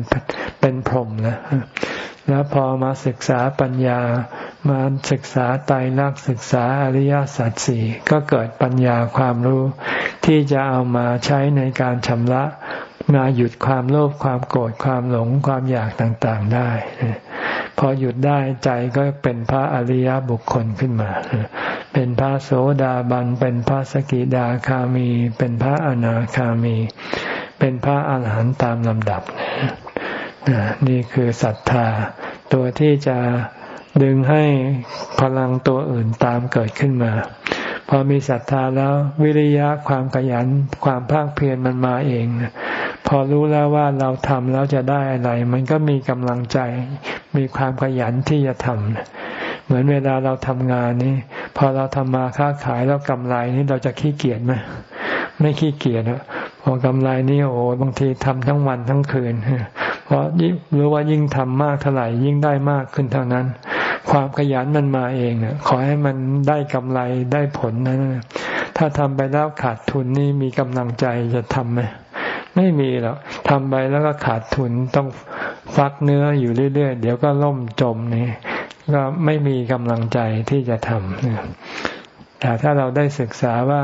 [SPEAKER 1] เป็นพรหมแล้วแล้วพอมาศึกษาปัญญา มาศึกษาไตรลักษณ์ศึกษาอริยสัจสี่ก็เกิดปัญญาความรู้ ที่จะเอามาใช้ในการชำระ มาหยุดความโลภความโกรธความหลงความอยากต่างๆได้ พอหยุดได้ใจก็เป็นพระอริยบุคคลขึ้นมา เป็นพระโสดาบัน เป็นพระสกิดาคามี เป็นพระอนาคามี เป็นพระอาหารหันต์ตามลำดับ นี่คือศรัทธา ตัวที่จะดึงให้พลังตัวอื่นตามเกิดขึ้นมา พอมีศรัทธาแล้ววิริยะความขยันความภาคเพียรมันมาเอง พอรู้แล้วว่าเราทำแล้วจะได้อะไร มันก็มีกำลังใจ มีความขยันที่จะทำเหมือนเวลาเราทำงานนี่พอเราทำมาค้าขายแล้วกำไรนี่เราจะขี้เกียจไหมไม่ขี้เกียจพอกำไรนี่โอ้บางทีทำทั้งวันทั้งคืนเพราะรู้ว่ายิ่งทำมากเท่าไหร่ยิ่งได้มากขึ้นเท่านั้น ความขยันมันมาเองเนี่ยขอให้มันได้กำไรได้ผลนะถ้าทำไปแล้วขาดทุนนี่มีกำลังใจจะทำไหมไม่มีหรอกทำไปแล้วก็ขาดทุนต้องฟักเนื้ออยู่เรื่อยๆ เดี๋ยวก็ล่มจมนี่ก็ไม่มีกำลังใจที่จะทำแต่ถ้าเราได้ศึกษาว่า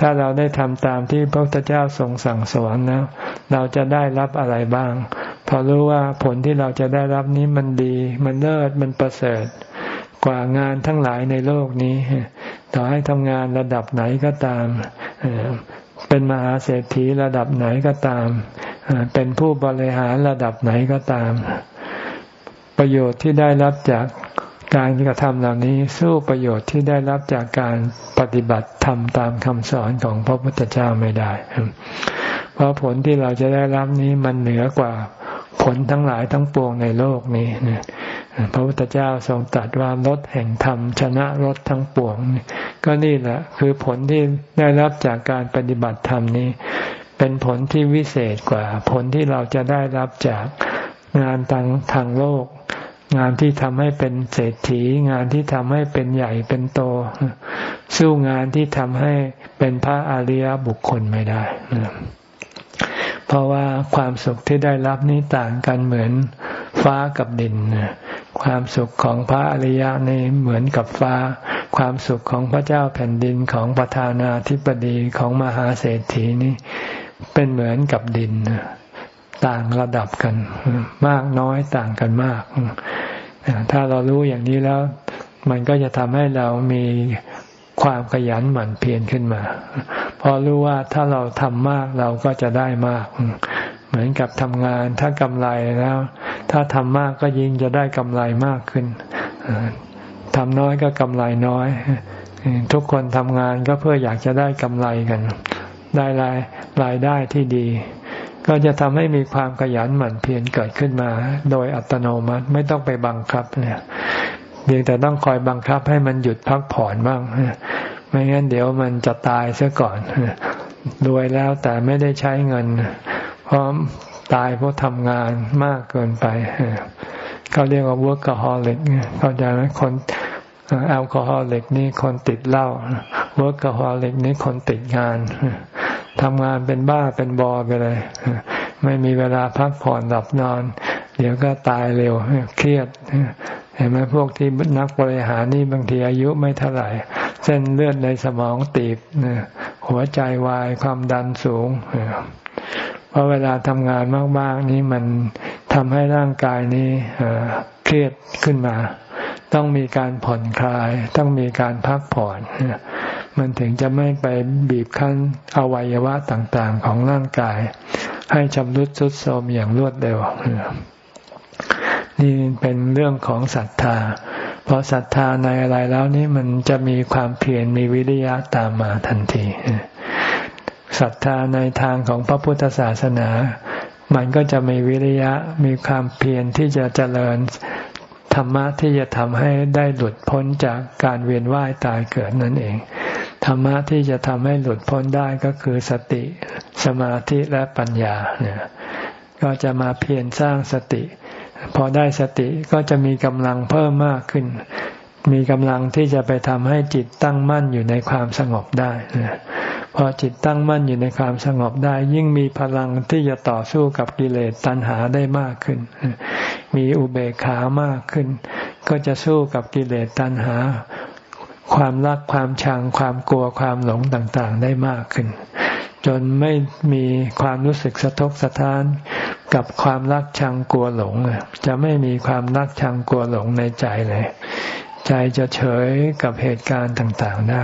[SPEAKER 1] ถ้าเราได้ทำตามที่พระพุทธเจ้าทรงสั่งสอนแล้วเราจะได้รับอะไรบ้าง พอรู้ว่าผลที่เราจะได้รับนี้มันดี มันเลิศมันประเสริฐ กว่างานทั้งหลายในโลกนี้ ต่อให้ทำงานระดับไหนก็ตาม เป็นมหาเศรษฐีระดับไหนก็ตาม เป็นผู้บริหารระดับไหนก็ตาม ประโยชน์ที่ได้รับจากการกระทำเหล่านี้สู้ประโยชน์ที่ได้รับจากการปฏิบัติทำตามคำสอนของพระพุทธเจ้าไม่ได้ เพราะผลที่เราจะได้รับนี้มันเหนือกว่า ผลทั้งหลายทั้งปวงในโลกนี้พระพุทธเจ้าทรงตรัสว่ารถแห่งธรรม ชนะรถทั้งปวง ก็นี่แหละคือผลที่ได้รับจากการปฏิบัติธรรมนี้ เป็นผลที่วิเศษกว่า ผลที่เราจะได้รับจากงานทางทางโลก งานที่ทำให้เป็นเศรษฐี งานที่ทำให้เป็นใหญ่เป็นโต สู้งานที่ทำให้เป็นพระอริยบุคคลไม่ได้ เพราะว่าความสุขที่ได้รับนี้ต่างกันเหมือนฟ้ากับดิน ความสุขของพระอริยะนี่เหมือนกับฟ้า ความสุขของพระเจ้าแผ่นดินของประธานาธิบดีของมหาเศรษฐีนี่เป็นเหมือนกับดิน ต่างระดับกัน มากน้อยต่างกันมาก ถ้าเรารู้อย่างนี้แล้ว มันก็จะทำให้เรามีความขยันหมั่นเพียรขึ้นมา พอรู้ว่าถ้าเราทำมากเราก็จะได้มาก เหมือนกับทำงานถ้ากำไรแล้ว ถ้าทำมากก็ยิ่งจะได้กำไรมากขึ้นทำน้อยก็กำไรน้อย ทุกคนทำงานก็เพื่ออยากจะได้กำไรกัน ได้รายรายได้ที่ดี ก็จะทำให้มีความขยันหมั่นเพียรเกิดขึ้นมา โดยอัตโนมัติไม่ต้องไปบังคับเนี่ยเพียงแต่ต้องคอยบังคับให้มันหยุดพักผ่อนบ้าง ไม่งั้นเดี๋ยวมันจะตายซะก่อนรวยแล้วแต่ไม่ได้ใช้เงิน เพราะตายเพราะทำงานมากเกินไปเขาเรียกว่า workaholic เขาใจไหมคนแอลกอฮอลิกนี่คนติดเหล้า workaholic นี่คนติดงานทำงานเป็นบ้าเป็นบอไปเลย ไม่มีเวลาพักผ่อนหลับนอน เดี๋ยวก็ตายเร็วเครียดเห็นไหมพวกที่นักบริหารนี่บางทีอายุไม่เท่าไหร่ เส้นเลือดในสมองตีบหัวใจวายความดันสูงเพราะเวลาทำงานมาก ๆ นี้มันทำให้ร่างกายนี้เครียดขึ้นมา ต้องมีการผ่อนคลาย ต้องมีการพักผ่อนมันถึงจะไม่ไปบีบคั้นอวัยวะต่างๆ ของร่างกาย ให้ชำรุดทรุดโทรมอย่างรวดเร็วนี่เป็นเรื่องของศรัทธา พอศรัทธาในอะไรแล้วนี่มันจะมีความเพียรมีวิริยะตามมาทันทีศรัทธาในทางของพระพุทธศาสนา มันก็จะมีวิริยะมีความเพียรที่จะเจริญธรรมะที่จะทำให้ได้หลุดพ้นจากการเวียนว่ายตายเกิดนั่นเอง ธรรมะที่จะทำให้หลุดพ้นได้ก็คือสติสมาธิและปัญญาเนี่ยก็จะมาเพียรสร้างสติ พอได้สติก็จะมีกำลังเพิ่มมากขึ้น มีกำลังที่จะไปทำให้จิตตั้งมั่นอยู่ในความสงบได้พอจิตตั้งมั่นอยู่ในความสงบได้ ยิ่งมีพลังที่จะต่อสู้กับกิเลสตัณหาได้มากขึ้น มีอุเบกขามากขึ้น ก็จะสู้กับกิเลสตัณหา ความรักความชังความกลัวความหลงต่างๆ ได้มากขึ้น จนไม่มีความรู้สึกสะทกสะท้านกับความรักชังกลัวหลงจะไม่มีความรักชังกลัวหลงในใจเลย ใจจะเฉยกับเหตุการณ์ต่างๆได้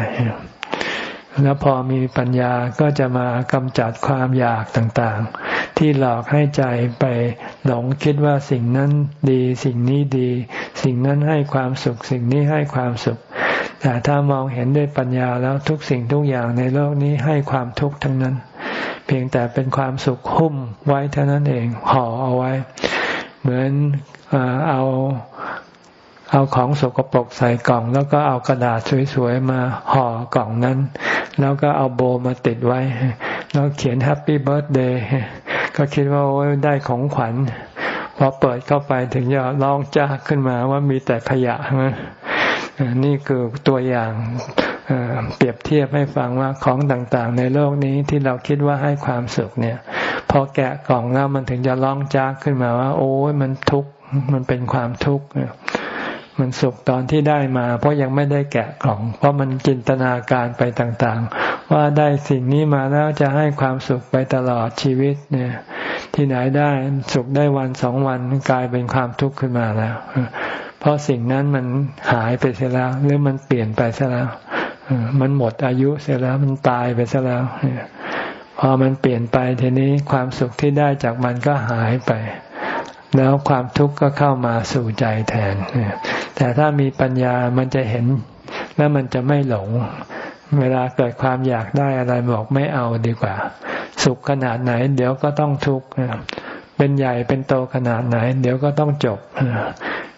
[SPEAKER 1] แล้วพอมีปัญญาก็จะมากำจัดความอยากต่างๆ ที่หลอกให้ใจไปหลงคิดว่าสิ่งนั้นดี สิ่งนี้ดี สิ่งนั้นให้ความสุข สิ่งนี้ให้ความสุข แต่ถ้ามองเห็นด้วยปัญญาแล้วทุกสิ่งทุกอย่างในโลกนี้ให้ความทุกข์ทั้งนั้น เพียงแต่เป็นความสุขหุ้มไว้เท่านั้นเองห่อเอาไว้ เหมือนเอาเอาของสกปรกใส่กล่อง แล้วก็เอากระดาษสวยๆมาห่อกล่องนั้น แล้วก็เอาโบมาติดไว้ แล้วเขียน Happy Birthday ก็คิดว่าโอ้ยได้ของขวัญพอเปิดเข้าไปถึงจะร้องจ้าขึ้นมาว่ามีแต่ขยะนี่ นี่คือตัวอย่างเปรียบเทียบให้ฟังว่าของต่างๆ ในโลกนี้ที่เราคิดว่าให้ความสุขเนี่ยพอแกะกล่องแล้วมันถึงจะร้องจากขึ้นมาว่า โอ้ยมันทุกข์มันเป็นความทุกข์มันสุขตอนที่ได้มา เพราะยังไม่ได้แกะกล่อง เพราะมันจินตนาการไปต่างๆ ว่าได้สิ่งนี้มาแล้วจะให้ความสุขไปตลอดชีวิตเนี่ย ที่ไหนได้สุขได้วันสองวันกลายเป็นความทุกข์ขึ้นมาแล้ว เพราะสิ่งนั้นมันหายไปเสียแล้ว หรือมันเปลี่ยนไปเสียแล้วมันหมดอายุเสียแล้วมันตายไปซะแล้วพอมันเปลี่ยนไปทีนี้ความสุขที่ได้จากมันก็หายไป แล้วความทุกข์ก็เข้ามาสู่ใจแทนแต่ถ้ามีปัญญามันจะเห็น แล้วมันจะไม่หลง เวลาเกิดความอยากได้อะไรบอกไม่เอาดีกว่า สุขขนาดไหน เดี๋ยวก็ต้องทุกข์เป็นใหญ่เป็นโตขนาดไหน เดี๋ยวก็ต้องจบ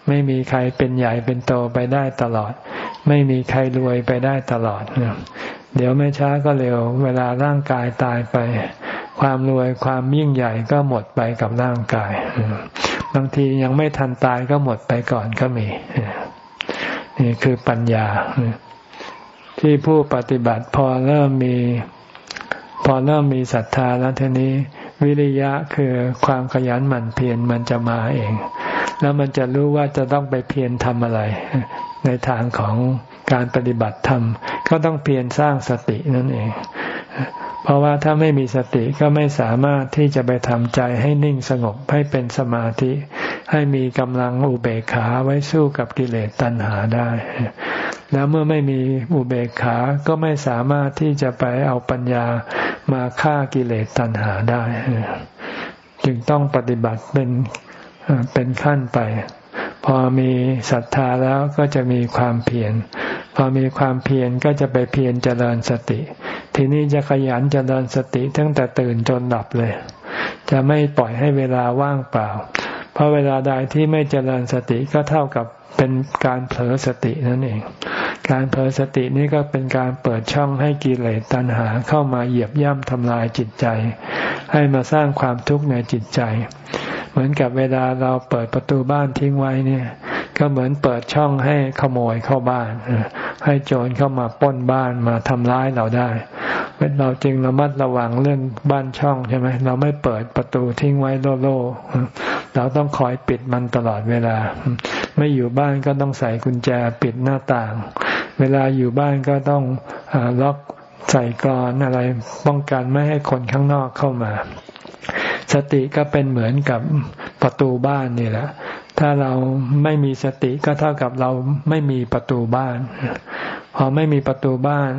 [SPEAKER 1] ไม่มีใครเป็นใหญ่เป็นโตไปได้ตลอด ไม่มีใครรวยไปได้ตลอด เดี๋ยวไม่ช้าก็เร็ว เวลาร่างกายตายไป ความรวยความยิ่งใหญ่ก็หมดไปกับร่างกาย บางทียังไม่ทันตายก็หมดไปก่อนก็มีนี่คือปัญญา ที่ผู้ปฏิบัติพอเริ่มมี พอเริ่มมีศรัทธาแล้วทีนี้ วิริยะคือความขยันหมั่นเพียรมันจะมาเอง แล้วมันจะรู้ว่าจะต้องไปเพียรทำอะไร ในทางของการปฏิบัติธรรม ก็ต้องเพียรสร้างสตินั่นเอง เพราะว่าถ้าไม่มีสติก็ไม่สามารถที่จะไปทำใจให้นิ่งสงบให้เป็นสมาธิ ให้มีกำลังอุเบกขาไว้สู้กับกิเลสตัณหาได้ แล้วเมื่อไม่มีอุเบกขาก็ไม่สามารถที่จะไปเอาปัญญามาฆ่ากิเลสตัณหาได้ จึงต้องปฏิบัติเป็น เป็นขั้นไป พอมีศรัทธาแล้วก็จะมีความเพียรพอมีความเพียรก็จะไปเพียรเจริญสติ ทีนี้จะขยันเจริญสติตั้งแต่ตื่นจนหลับเลย จะไม่ปล่อยให้เวลาว่างเปล่า เพราะเวลาใดที่ไม่เจริญสติก็เท่ากับเป็นการเผลอสตินั่นเอง การเผลอสตินี่ก็เป็นการเปิดช่องให้กิเลสตัณหาเข้ามาเหยียบย่ำทำลายจิตใจ ให้มาสร้างความทุกข์ในจิตใจ เหมือนกับเวลาเราเปิดประตูบ้านทิ้งไว้เนี่ย ก็เหมือนเปิดช่องให้ขโมยเข้าบ้าน ให้โจรเข้ามาป้นบ้านมาทำร้ายเราได้ เราจึงระมัดระวังเรื่องบ้านช่องใช่ไหมเราไม่เปิดประตูทิ้งไว้โล่ๆเราต้องคอยปิดมันตลอดเวลา ไม่อยู่บ้านก็ต้องใส่กุญแจปิดหน้าต่าง เวลาอยู่บ้านก็ต้องล็อกใส่กรอนอะไรป้องกันไม่ให้คนข้างนอกเข้ามา สติก็เป็นเหมือนกับประตูบ้านนี่แหละ ถ้าเราไม่มีสติก็เท่ากับเราไม่มีประตูบ้าน พอไม่มีประตูบ้าน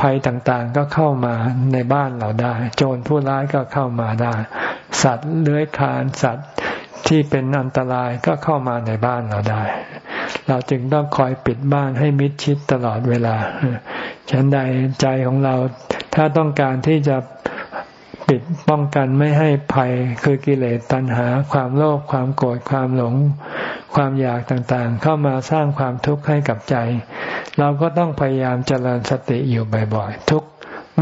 [SPEAKER 1] ภัยต่างๆก็เข้ามาในบ้านเราได้ โจรผู้ร้ายก็เข้ามาได้ สัตว์เลื้อยคลานสัตว์ที่เป็นอันตรายก็เข้ามาในบ้านเราได้ เราจึงต้องคอยปิดบ้านให้มิดชิดตลอดเวลาฉันใดใจของเราถ้าต้องการที่จะ ปิดป้องกันไม่ให้ภัยคือกิเลสตัณหา ความโลภความโกรธความหลง ความอยากต่างๆ เข้ามาสร้างความทุกข์ให้กับใจ เราก็ต้องพยายามเจริญสติอยู่บ่อยๆ ทุก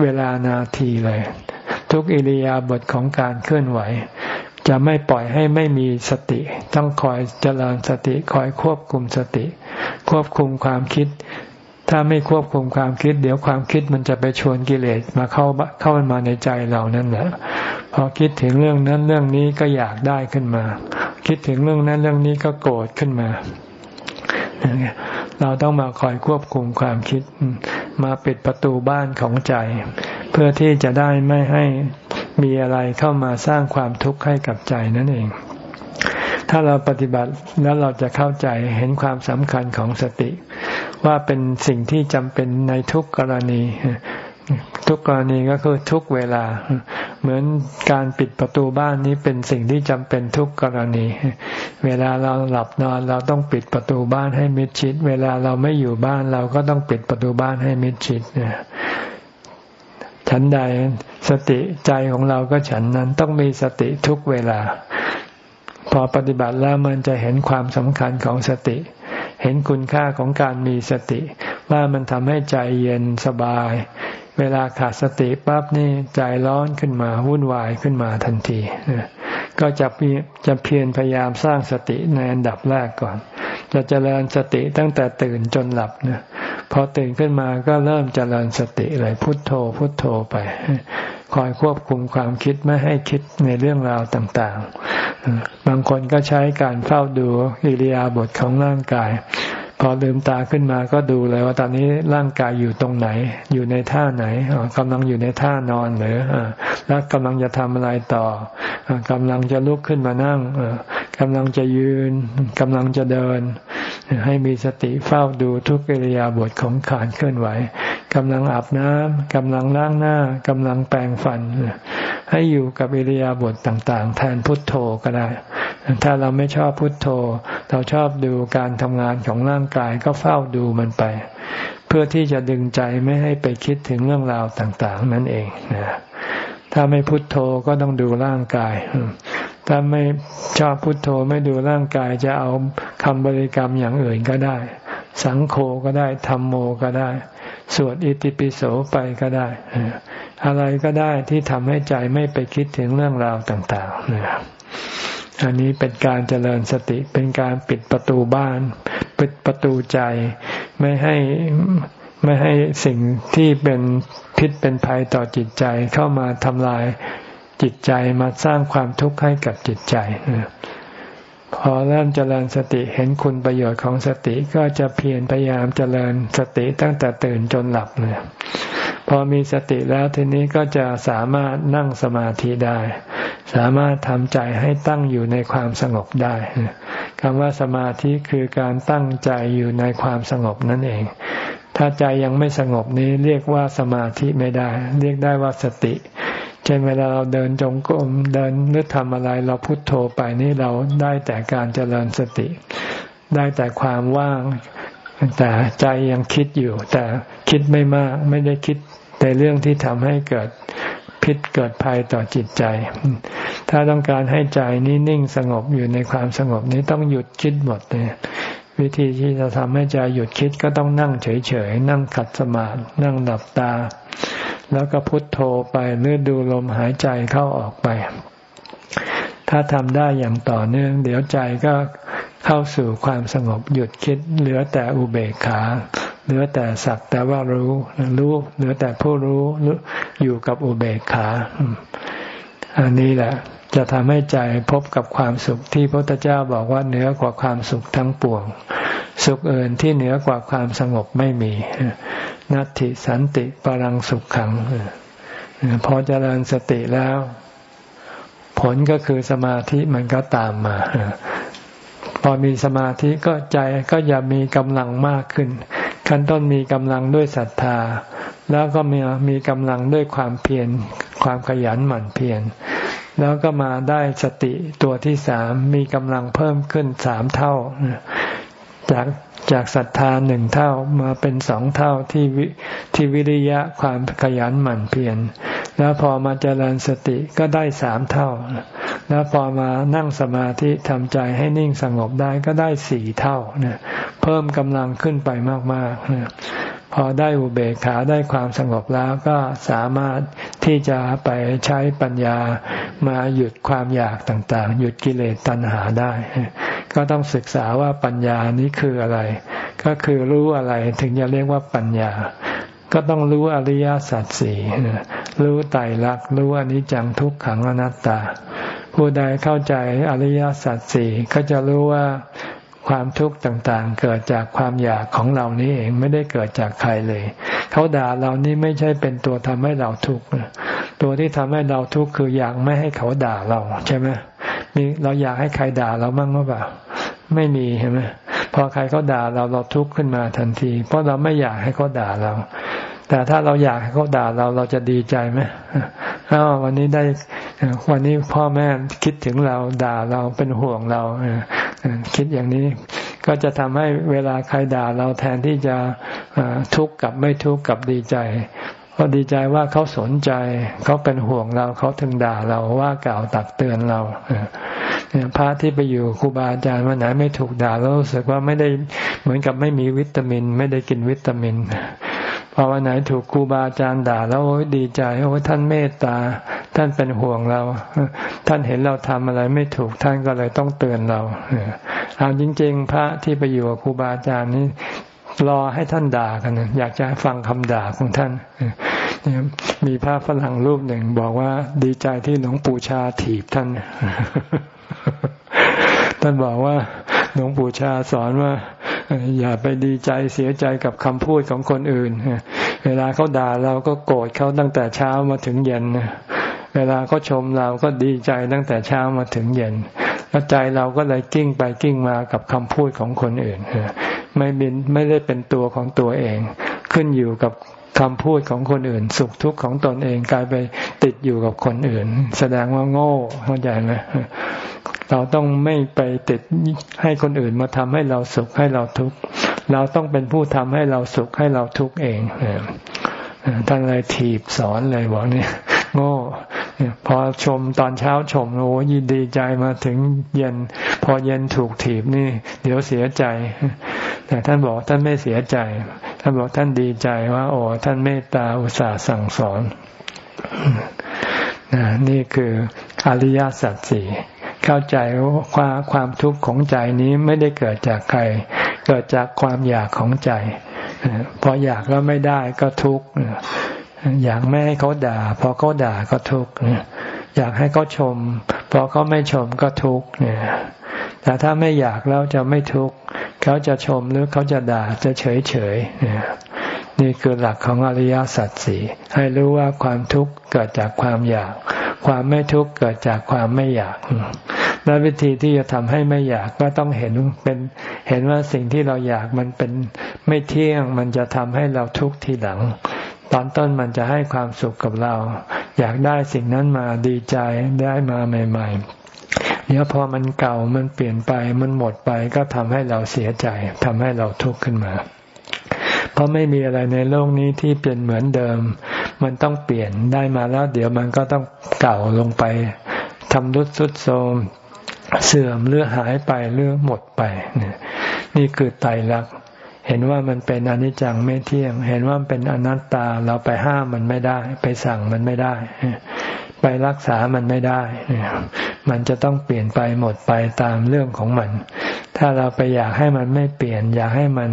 [SPEAKER 1] เวลานาทีเลย ทุกอิริยาบถของการเคลื่อนไหว จะไม่ปล่อยให้ไม่มีสติ ต้องคอยเจริญสติคอยควบคุมสติ ควบคุมความคิด ถ้าไม่ควบคุมความคิด เดี๋ยวความคิดมันจะไปชวนกิเลสมาเข้าเข้ามาในใจเรานั่นแหละพอคิดถึงเรื่องนั้นเรื่องนี้ก็อยากได้ขึ้นมา คิดถึงเรื่องนั้นเรื่องนี้ก็โกรธขึ้นมาเราต้องมาคอยควบคุมความคิด มาปิดประตูบ้านของใจ เพื่อที่จะได้ไม่ให้มีอะไรเข้ามาสร้างความทุกข์ให้กับใจนั่นเอง ถ้าเราปฏิบัติแล้วเราจะเข้าใจเห็นความสำคัญของสติ ว่าเป็นสิ่งที่จำเป็นในทุกกรณี ทุกกรณีก็คือทุกเวลา เหมือนการปิดประตูบ้านนี้เป็นสิ่งที่จำเป็นทุกกรณี เวลาเราหลับนอนเราต้องปิดประตูบ้านให้มิดชิด เวลาเราไม่อยู่บ้านเราก็ต้องปิดประตูบ้านให้มิดชิดเนี่ยฉันใดสติใจของเราก็ฉันนั้นต้องมีสติทุกเวลา พอปฏิบัติแล้วมันจะเห็นความสำคัญของสติ เห็นคุณค่าของการมีสติ ว่ามันทำให้ใจเย็นสบาย เวลาขาดสติปั๊บนี่ใจร้อนขึ้นมาวุ่นวายขึ้นมาทันทีก็จะจะเพียรพยายามสร้างสติในอันดับแรกก่อน จะเจริญสติตั้งแต่ตื่นจนหลับนี่ยพอตื่นขึ้นมาก็เริ่มเจริญสติเลยพุทโธพุทโธไป คอยควบคุมความคิดไม่ให้คิดในเรื่องราวต่างๆ บางคนก็ใช้การเฝ้าดูอิริยาบถของร่างกาย อลืมตาขึ้นมาก็ดูเลยว่าตอนนี้ร่างกายอยู่ตรงไหน อยู่ในท่าไหนกำลังอยู่ในท่านอนหรือแล้วกำลังจะทำอะไรต่อกำลังจะลุกขึ้นมานั่งกำลังจะยืนกำลังจะเดิน ให้มีสติเฝ้าดูทุกอิริยาบถของขานเคลื่อนไหวกำลังอาบน้ำกำลังล้างหน้ากำลังแปรงฟัน ให้อยู่กับอิริยาบถต่างๆ แทนพุทโธก็ได้ ถ้าเราไม่ชอบพุทโธ เราชอบดูการทำงานของร่างกายก็เฝ้าดูมันไป เพื่อที่จะดึงใจไม่ให้ไปคิดถึงเรื่องราวต่าง ๆ นั่นเองนะถ้าไม่พุทโธก็ต้องดูร่างกาย ถ้าไม่ชอบพุทโธไม่ดูร่างกายจะเอาคำบริกรรมอย่างอื่นก็ได้ สังโฆก็ได้ธรรมโมก็ได้ สวดอิติปิโสไปก็ได้ อะไรก็ได้ที่ทำให้ใจไม่ไปคิดถึงเรื่องราวต่าง ๆ นะอันนี้เป็นการเจริญสติเป็นการปิดประตูบ้าน ปิดประตูใจ ไม่ให้ไม่ให้สิ่งที่เป็นพิษเป็นภัยต่อจิตใจเข้ามาทำลายจิตใจมาสร้างความทุกข์ให้กับจิตใจพอเริ่มเจริญสติเห็นคุณประโยชน์ของสติก็จะเพียรพยายามเจริญสติตั้งแต่ตื่นจนหลับเลยพอมีสติแล้วทีนี้ก็จะสามารถนั่งสมาธิได้ สามารถทำใจให้ตั้งอยู่ในความสงบได้คำว่าสมาธิคือการตั้งใจอยู่ในความสงบนั่นเอง ถ้าใจยังไม่สงบนี้เรียกว่าสมาธิไม่ได้ เรียกได้ว่าสติเช่นเวลาเราเดินจงกรมเดินหรือทำอะไรเราพุโทโธไปนี่เราได้แต่การเจริญสติ ได้แต่ความว่าง แต่ใจยังคิดอยู่ แต่คิดไม่มากไม่ได้คิดในเรื่องที่ทำให้เกิด พิษเกิดภัยต่อจิตใจ ถ้าต้องการให้ใจนี้นิ่งสงบอยู่ในความสงบนี้ต้องหยุดคิดหมดเนี่ยวิธีที่จะทำให้ใจหยุดคิดก็ต้องนั่งเฉยๆ นั่งขัดสมาธินั่งหลับตา แล้วก็พุทโธไปหรือดูลมหายใจเข้าออกไป ถ้าทำได้อย่างต่อเนื่อง เดี๋ยวใจก็เข้าสู่ความสงบหยุดคิด เหลือแต่อุเบกขา เหลือแต่สักแต่ว่ารู้รู้เหลือแต่ผู้รู้อยู่กับอุเบกขา อันนี้แหละจะทำให้ใจพบกับความสุขที่พระพุทธเจ้าบอกว่าเหนือกว่าความสุขทั้งปวง สุขเอินที่เหนือกว่าความสงบไม่มีนัตติสันติปรังสุขขังพอเจริญสติแล้ว ผลก็คือสมาธิมันก็ตามมา พอมีสมาธิก็ใจก็จะมีกำลังมากขึ้น ขั้นต้นมีกำลังด้วยศรัทธา แล้วก็มีมีกำลังด้วยความเพียรความขยันหมั่นเพียรแล้วก็มาได้สติตัวที่สามมีกำลังเพิ่มขึ้นสามเท่า จาก จากศรัทธาหนึ่งเท่ามาเป็นสองเท่าที่วิที่วิริยะความขยันหมั่นเพียรแล้วพอมาเจริญสติก็ได้สามเท่า แล้วพอมานั่งสมาธิทำใจให้นิ่งสงบได้ก็ได้สี่เท่าเนี่ยเพิ่มกำลังขึ้นไปมากๆเนี่ย พอได้อุเบกขาได้ความสงบแล้วก็สามารถที่จะไปใช้ปัญญามาหยุดความอยากต่างๆ หยุดกิเลสตัณหาได้ ก็ต้องศึกษาว่าปัญญานี้คืออะไร ก็คือรู้อะไรถึงจะเรียกว่าปัญญา ก็ต้องรู้อริยสัจสี่รู้ไตรลักษณ์รู้อนิจจังทุกขังอนัตตา ผู้ใดเข้าใจอริยสัจสี่ก็จะรู้ว่า ความทุกข์ต่างๆ เกิดจากความอยากของเรานี้เองไม่ได้เกิดจากใครเลย เขาด่าเรานี่ไม่ใช่เป็นตัวทำให้เราทุกข์ตัวที่ทำให้เราทุกข์คืออยากไม่ให้เขาด่าเราใช่ไหมมีเราอยากให้ใครด่าเราบ้างหรือเปล่าไม่มีใช่ไหมพอใครเขาด่าเราเราทุกข์ขึ้นมาทันที เพราะเราไม่อยากให้เขาด่าเรา แต่ถ้าเราอยากให้เขาด่าเราเราจะดีใจไหมอ้าววันนี้ได้วันนี้พ่อแม่คิดถึงเราด่าเราเป็นห่วงเรา คิดอย่างนี้ก็จะทำให้เวลาใครด่าเราแทนที่จะทุกข์กับไม่ทุกข์กับดีใจก็ดีใจว่าเขาสนใจ เขาเป็นห่วงเราเขาถึงด่าเราว่ากล่าวตักเตือนเราพระที่ไปอยู่ครูบาอาจารย์วันไหนไม่ถูกด่าแล้วรู้สึกว่าไม่ได้เหมือนกับไม่มีวิตามิน ไม่ได้กินวิตามิน พอวันไหนถูกครูบาอาจารย์ด่าแล้วโอ้ยดีใจโอ้ยท่านเมตตา ท่านเป็นห่วงเรา ท่านเห็นเราทำอะไรไม่ถูกท่านก็เลยต้องเตือนเราเอาจริง ๆ พระที่ไปอยู่กับครูบาอาจารย์นี้รอให้ท่านด่ากันอยากจะฟังคำด่าของท่านมีพระฝรั่งรูปหนึ่งบอกว่าดีใจที่หลวงปู่ชาถีบท่าน ท่านบอกว่าหลวงปู่ชาสอนว่า อย่าไปดีใจเสียใจกับคำพูดของคนอื่น เวลาเขาด่าเราก็โกรธเขาตั้งแต่เช้ามาถึงเย็น เวลาเขาชมเราก็ดีใจตั้งแต่เช้ามาถึงเย็น แล้วใจเราก็เลยกิ้งไปกิ้งมากับคำพูดของคนอื่น ไม่เป็นไม่ได้เป็นตัวของตัวเอง ขึ้นอยู่กับ คำพูดของคนอื่น สุขทุกข์ของตนเองกลายไปติดอยู่กับคนอื่น แสดงว่าโง่เข้าใจไหมเราต้องไม่ไปติดให้คนอื่นมาทำให้เราสุขให้เราทุกข์เราต้องเป็นผู้ทำให้เราสุขให้เราทุกข์เอง ท่านเลยถีบสอนเลยบอกเนี่ย โง่พอชมตอนเช้าชมโอ้ยินดีใจมาถึงเย็น พอเย็นถูกถีบนี่ เดี๋ยวเสียใจ แต่ท่านบอกท่านไม่เสียใจ ท่านบอกท่านดีใจว่า โอ้ท่านเมตตาอุตส่าห์สั่งสอนนี่คืออริยสัจสี่เข้าใจว่าความทุกข์ของใจนี้ไม่ได้เกิดจากใคร เกิดจากความอยากของใจ พออยากแล้วไม่ได้ก็ทุกข์อยากไม่ให้เขาด่า พอเขาด่าก็ทุกข์อยากให้เขาชม พอเขาไม่ชมก็ทุกข์เนี่ยแต่ถ้าไม่อยากแล้วจะไม่ทุกข์เขาจะชมหรือเขาจะด่าจะเฉยเฉยนี่คือหลักของอริยสัจสี่ให้รู้ว่าความทุกข์เกิดจากความอยาก ความไม่ทุกข์เกิดจากความไม่อยาก และวิธีที่จะทำให้ไม่อยากก็ต้องเห็นเป็นเห็นว่าสิ่งที่เราอยากมันเป็นไม่เที่ยง มันจะทำให้เราทุกข์ทีหลัง ตอนต้นมันจะให้ความสุขกับเรา อยากได้สิ่งนั้นมาดีใจได้มาใหม่ ๆเดี๋ยวพอมันเก่ามันเปลี่ยนไปมันหมดไปก็ทำให้เราเสียใจทำให้เราทุกข์ขึ้นมา เพราะไม่มีอะไรในโลกนี้ที่เป็นเหมือนเดิม มันต้องเปลี่ยนได้มาแล้ว เดี๋ยวมันก็ต้องเก่าลงไปทำรุดสุดโทรม เสื่อมหรือหายไปหรือหมดไป นี่คือไตรลักษณ์เห็นว่ามันเป็นอนิจจังไม่เที่ยง เห็นว่าเป็นอนัตตาเราไปห้ามมันไม่ได้ ไปสั่งมันไม่ได้ ไปรักษามันไม่ได้ มันจะต้องเปลี่ยนไปหมดไปตามเรื่องของมัน ถ้าเราไปอยากให้มันไม่เปลี่ยน อยากให้มัน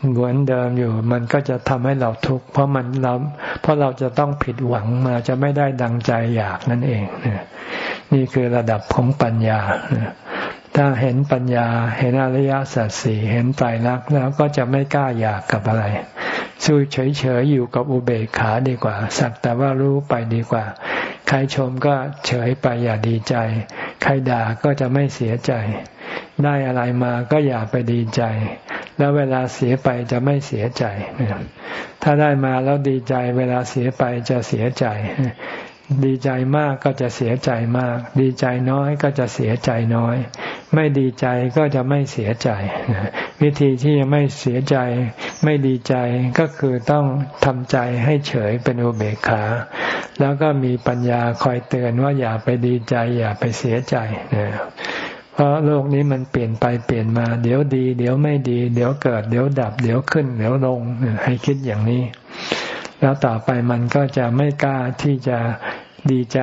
[SPEAKER 1] หมือนเดิมอยู่ มันก็จะทำให้เราทุกข์เพราะมันเราเพราะเราจะต้องผิดหวังมาจะไม่ได้ดังใจอยากนั่นเองนี่คือระดับของปัญญาถ้าเห็นปัญญาเห็นอริยสัจสี่เห็นไตรลักษณ์แล้วก็จะไม่กล้าอยากกับอะไรสู้เฉยๆอยู่กับอุเบกขาดีกว่า สักแต่ว่ารู้ไปดีกว่า ใครชมก็เฉยไปอย่าดีใจ ใครด่าก็จะไม่เสียใจ ได้อะไรมาก็อย่าไปดีใจ แล้วเวลาเสียไปจะไม่เสียใจ ถ้าได้มาแล้วดีใจ เวลาเสียไปจะเสียใจ ดีใจมากก็จะเสียใจมาก ดีใจน้อยก็จะเสียใจน้อย ไม่ดีใจก็จะไม่เสียใจ วิธีที่จะไม่เสียใจ ไม่ดีใจก็คือต้องทำใจให้เฉยเป็นอุเบกขา แล้วก็มีปัญญาคอยเตือนว่าอย่าไปดีใจ อย่าไปเสียใจ เพราะโลกนี้มันเปลี่ยนไปเปลี่ยนมา เดี๋ยวดี เดี๋ยวไม่ดี เดี๋ยวเกิด เดี๋ยวดับ เดี๋ยวขึ้น เดี๋ยวลงให้คิดอย่างนี้ แล้วต่อไปมันก็จะไม่กล้าที่จะดีใจ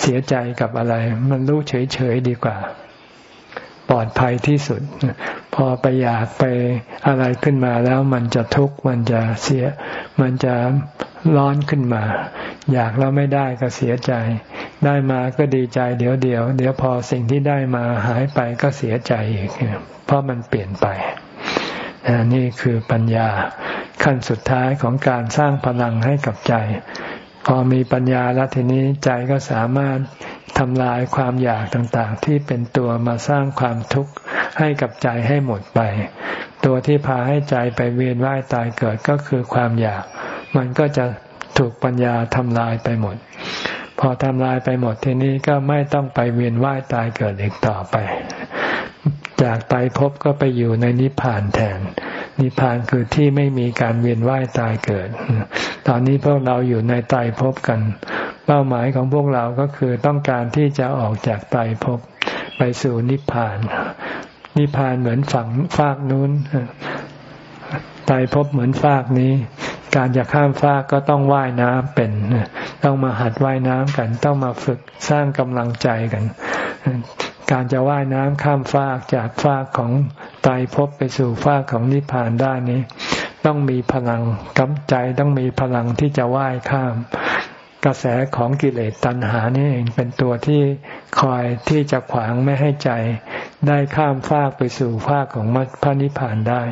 [SPEAKER 1] เสียใจกับอะไร มันรู้เฉยๆดีกว่า ปลอดภัยที่สุด พอไปอยากไปอะไรขึ้นมาแล้วมันจะทุกข์มันจะเสีย มันจะร้อนขึ้นมา อยากแล้วไม่ได้ก็เสียใจ ได้มาก็ดีใจเดี๋ยวเดียว เดี๋ยวพอสิ่งที่ได้มาหายไปก็เสียใจอีก เพราะมันเปลี่ยนไปนี่คือปัญญาขั้นสุดท้ายของการสร้างพลังให้กับใจ พอมีปัญญาแล้วทีนี้ใจก็สามารถทำลายความอยากต่างๆ ที่เป็นตัวมาสร้างความทุกข์ให้กับใจให้หมดไป ตัวที่พาให้ใจไปเวียนว่ายตายเกิดก็คือความอยาก มันก็จะ ถูกปัญญาทำลายไปหมด พอทำลายไปหมดทีนี้ก็ไม่ต้องไปเวียนว่ายตายเกิดอีกต่อไป จากตายภพก็ไปอยู่ในนิพพานแทน นิพพานคือที่ไม่มีการเวียนว่ายตายเกิด ตอนนี้พวกเราอยู่ในไตภพกัน เป้าหมายของพวกเราก็คือต้องการที่จะออกจากไตภพไปสู่นิพพาน นิพพานเหมือนฝั่งฟากนู้นไตภพเหมือนฟากนี้ การจะข้ามฟากก็ต้องว่ายน้ำเป็น ต้องมาหัดว่ายน้ำกัน ต้องมาฝึกสร้างกำลังใจกัน การจะว่ายน้ำข้ามฟากจากฟากของตายพบไปสู่ฟากของนิพพานได้นี้ ต้องมีพลังกำใจต้องมีพลังที่จะว่ายข้าม กระแสของกิเลสตัณหานี่เองเป็นตัวที่คอยที่จะขวางไม่ให้ใจได้ข้ามฟากไปสู่ฟากของพระนิพพานได้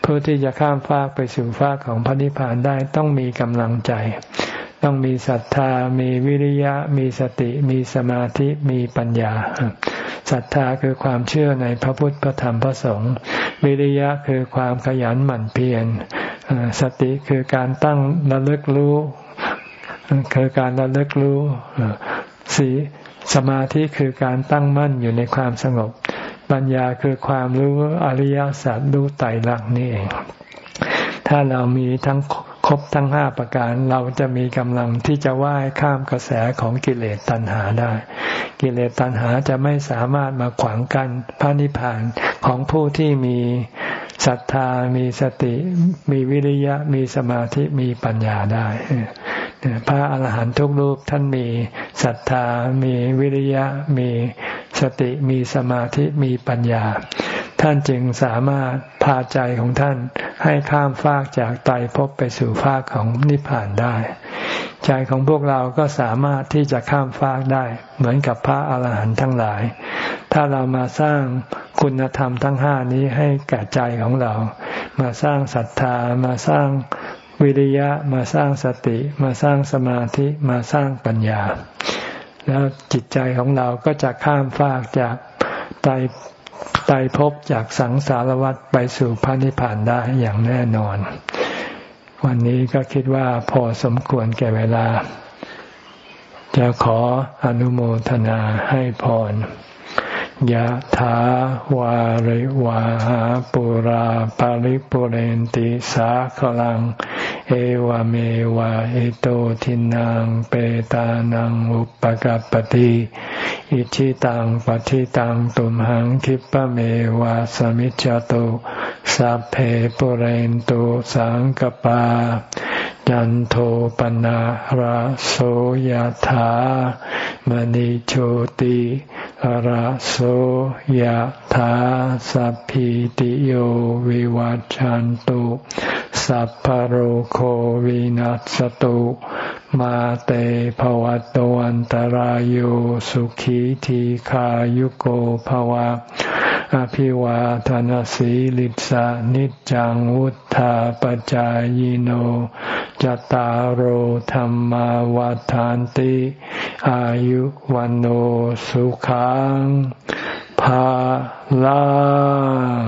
[SPEAKER 1] เพื่อที่จะข้ามฟากไปสู่ฟากของพระนิพพานได้ต้องมีกำลังใจ ต้องมีศรัทธา มีวิริยะ มีสติ มีสมาธิ มีปัญญาศรัทธาคือความเชื่อในพระพุทธพระธรรมพระสงฆ์วิริยะคือความขยันหมั่นเพียรสติคือการตั้งระลึกรู้ คือการระลึกรู้สีสมาธิคือการตั้งมั่นอยู่ในความสงบ ปัญญาคือความรู้อริยสัจรู้ไตรลักษณ์นี่เอง ถ้าเรามีทั้งครบทั้งห้าประการเราจะมีกำลังที่จะว่ายข้ามกระแสของกิเลสตัณหาได้ กิเลสตัณหาจะไม่สามารถมาขวางกันพระนิพพานของผู้ที่มีศรัทธา มีสติ มีวิริยะ มีสมาธิ มีปัญญาได้ พระอาหารหันต์ทุกรูปท่านมีศรัทธา มีวิริยะ มีสติ มีสมาธิ มีปัญญา ท่านจึงสามารถพาใจของท่านให้ข้ามฟากจากไตภพไปสู่ฟากของนิพพานได้ ใจของพวกเราก็สามารถที่จะข้ามฟากได้ เหมือนกับพระอาหารหันต์ทั้งหลาย ถ้าเรามาสร้างคุณธรรมทั้งห้านี้ให้แก่ใจของเรา มาสร้างศรัทธา มาสร้าง วิริยะมาสร้างสติ มาสร้างสมาธิมาสร้างปัญญา แล้วจิตใจของเราก็จะข้ามฟากจากไตไตภพจากสังสารวัฏไปสู่พระนิพพานได้อย่างแน่นอน วันนี้ก็คิดว่าพอสมควรแก่เวลา จะขออนุโมทนาให้พร ยะถาวาริวาหาปุราปาริปุเรนติสาขลัง เอวเมวะอิโตทินังเปตานังอุปกัรปติอิชิตังปฏิตังตุมหังคิปะเมวะสมิจจตุสัพเพปุเรนตุสังกปาจันโทปนะระโสยธามณิโชติ ระโสยธาสัพพิติโยวิวัจจันตุสัพพโรโควินัสตุมาเตภวัตวันตารโยสุขีทีขายุโกภวะ อภิวาทานสีลิสานิจังวุธาปจายโนจตารโหธรรมวาทานติ อายุวันโอสุขังภาลัง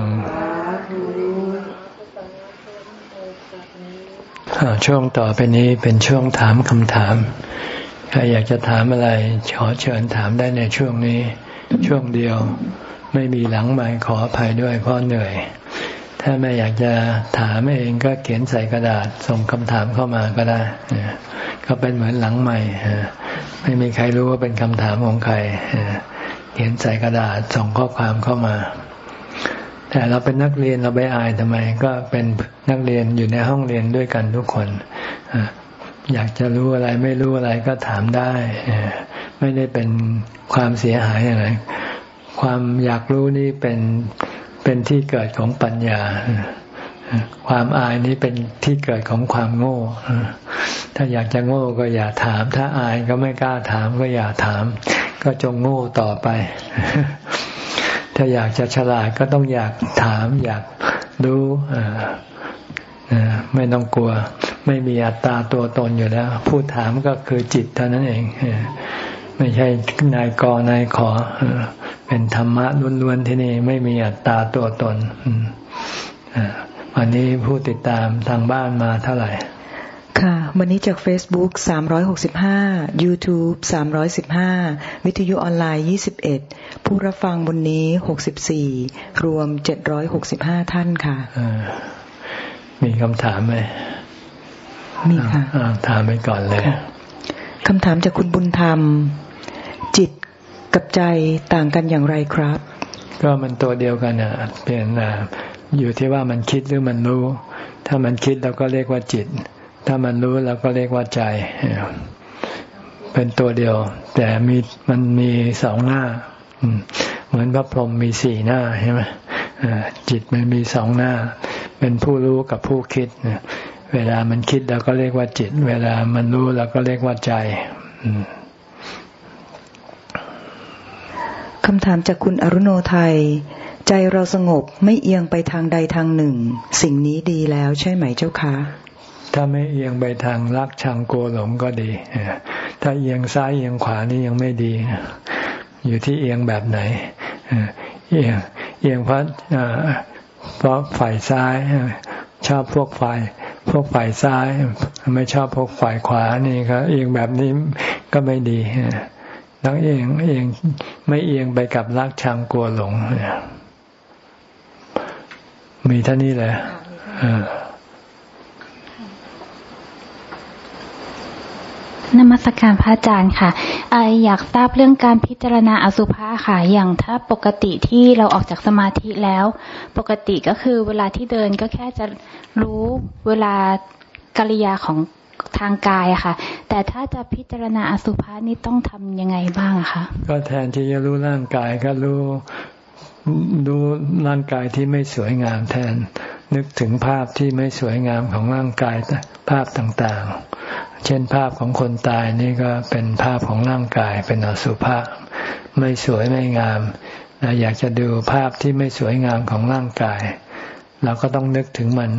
[SPEAKER 1] ช่วงต่อไปนี้เป็นช่วงถามคำถาม ใครอยากจะถามอะไรขอเชิญถามได้ในช่วงนี้ ช่วงเดียว ไม่มีหลังไม้ขออภัยด้วยเพราะเหนื่อย ถ้าไม่อยากจะถามเองก็เขียนใส่กระดาษส่งคำถามเข้ามาก็ได้ก็เป็นเหมือนหลังใหม่ไม่มีใครรู้ว่าเป็นคำถามของใครเขียนใส่กระดาษส่งข้อความเข้ามา แต่เราเป็นนักเรียนเราไปอายทำไม ก็เป็นนักเรียนอยู่ในห้องเรียนด้วยกันทุกคนอยากจะรู้อะไรไม่รู้อะไรก็ถามได้ ไม่ได้เป็นความเสียหายอะไร ความอยากรู้นี่เป็นเป็นที่เกิดของปัญญา ความอายนี้เป็นที่เกิดของความโง่ ถ้าอยากจะโง่ก็อย่าถาม ถ้าอายก็ไม่กล้าถามก็อย่าถาม ก็จงโง่ต่อไป ถ้าอยากจะฉลาดก็ต้องอยากถาม อยากรู้ไม่ต้องกลัว ไม่มีอัตตาตัวตนอยู่แล้ว ผู้ถามก็คือจิตเท่านั้นเอง ไม่ใช่นายกนายขอ เป็นธรรมะล้วนๆที่นี่ไม่มีอัตตาตัวตนวันนี้ผู้ติดตามทางบ้านมาเท่าไหร่
[SPEAKER 2] ค่ะ วันนี้จาก Facebook 365 YouTube 315 วิทยุออนไลน์ 21 ผู้รับฟังบนนี้ 64 รวม 765 ท่านค่ะ
[SPEAKER 1] มีคำถามไหม
[SPEAKER 2] มีค่ะ
[SPEAKER 1] ถามไปก่อนเลย
[SPEAKER 2] คำถามจากคุณบุญธรรมจิต กับใจต่างกันอย่างไรครับ
[SPEAKER 1] ก็มันตัวเดียวกันอะเปลี่ยนอยู่ที่ว่ามันคิดหรือมันรู้ ถ้ามันคิดเราก็เรียกว่าจิต ถ้ามันรู้เราก็เรียกว่าใจ เป็นตัวเดียว แต่มีมันมีสองหน้าเหมือนพระพรหมมีสี่หน้าใช่ไหมจิตมันมีสองหน้า เป็นผู้รู้กับผู้คิดเวลามันคิดเราก็เรียกว่าจิต เวลามันรู้เราก็เรียกว่าใจ
[SPEAKER 2] คำถามจากคุณอรุโนไทย ใจเราสงบไม่เอียงไปทางใดทางหนึ่ง สิ่งนี้ดีแล้วใช่ไหมเจ้าคะ
[SPEAKER 1] ถ้าไม่เอียงไปทางรักชังโกหลงก็ดี ถ้าเอียงซ้ายเอียงขวานี่ยังไม่ดี อยู่ที่เอียงแบบไหน เอียงเอียงเพราะเพราะฝ่ายซ้ายชอบพวกฝ่ายพวกฝ่ายซ้าย ไม่ชอบพวกฝ่ายขวานี่ครับเอียงแบบนี้ก็ไม่ดี ต้องเอียงเอียงไม่เอียงไปกับรักชังกลัวหลงมีเท่านี้แหละ
[SPEAKER 3] นมัสการพระอาจารย์ค่ะไออยากทราบเรื่องการพิจารณาอสุภะค่ะ อย่างถ้าปกติที่เราออกจากสมาธิแล้ว ปกติก็คือเวลาที่เดินก็แค่จะรู้เวลากิริยาของ ทางกายอะค่ะ แต่ถ้าจะพิจารณาอสุภะนี่ต้องทำยังไงบ้างอะคะ
[SPEAKER 1] ก็แทนที่จะรู้ร่างกายก็รู้ดูร่างกายที่ไม่สวยงามแทน นึกถึงภาพที่ไม่สวยงามของร่างกายภาพต่างๆ เช่นภาพของคนตายนี่ก็เป็นภาพของร่างกายเป็นอสุภะไม่สวยไม่งามอยากจะดูภาพที่ไม่สวยงามของร่างกาย เราก็ต้องนึกถึงมัน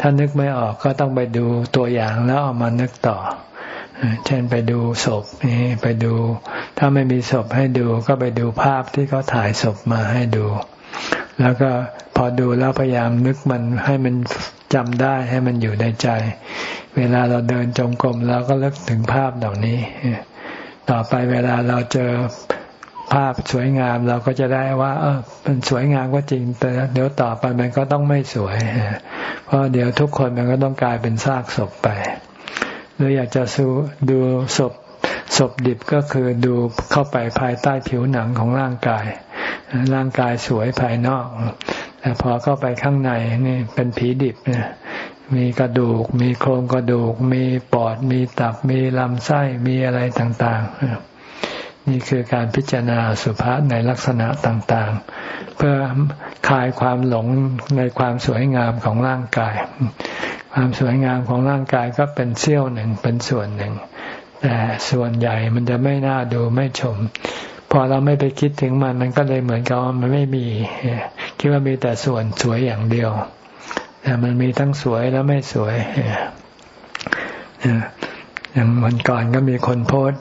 [SPEAKER 1] ถ้านึกไม่ออกก็ต้องไปดูตัวอย่างแล้วเอามานึกต่อ เช่นไปดูศพนี่ไปดู ถ้าไม่มีศพให้ดูก็ไปดูภาพที่เขาถ่ายศพมาให้ดู แล้วก็พอดูแล้วพยายามนึกมันให้มันจำได้ให้มันอยู่ในใจ เวลาเราเดินจงกรมเราก็เลิกถึงภาพเหล่านี้ ต่อไปเวลาเราเจอ ภาพสวยงามเราก็จะได้ว่า เออมันสวยงามก็จริง แต่เดี๋ยวต่อไปมันก็ต้องไม่สวย เพราะเดี๋ยวทุกคนมันก็ต้องกลายเป็นซากศพไปหรืออยากจะดูศพศพดิบก็คือดูเข้าไปภายใต้ผิวหนังของร่างกาย ร่างกายสวยภายนอก แต่พอเข้าไปข้างในนี่เป็นผีดิบเนี่ยมีกระดูก มีโครงกระดูก มีปอด มีตับ มีลำไส้ มีอะไรต่าง ๆ นี่คือการพิจารณาสุภาษในลักษณะต่างๆ เพื่อคลายความหลงในความสวยงามของร่างกาย ความสวยงามของร่างกายก็เป็นเสี้ยวหนึ่งเป็นส่วนหนึ่ง แต่ส่วนใหญ่มันจะไม่น่าดูไม่ชมพพอเราไม่ไปคิดถึงมันมันก็เลยเหมือนกับมันไม่มีคิดว่ามีแต่ส่วนสวยอย่างเดียวแต่มันมีทั้งสวยและไม่สวย อย่างวันก่อนก็มีคนโพส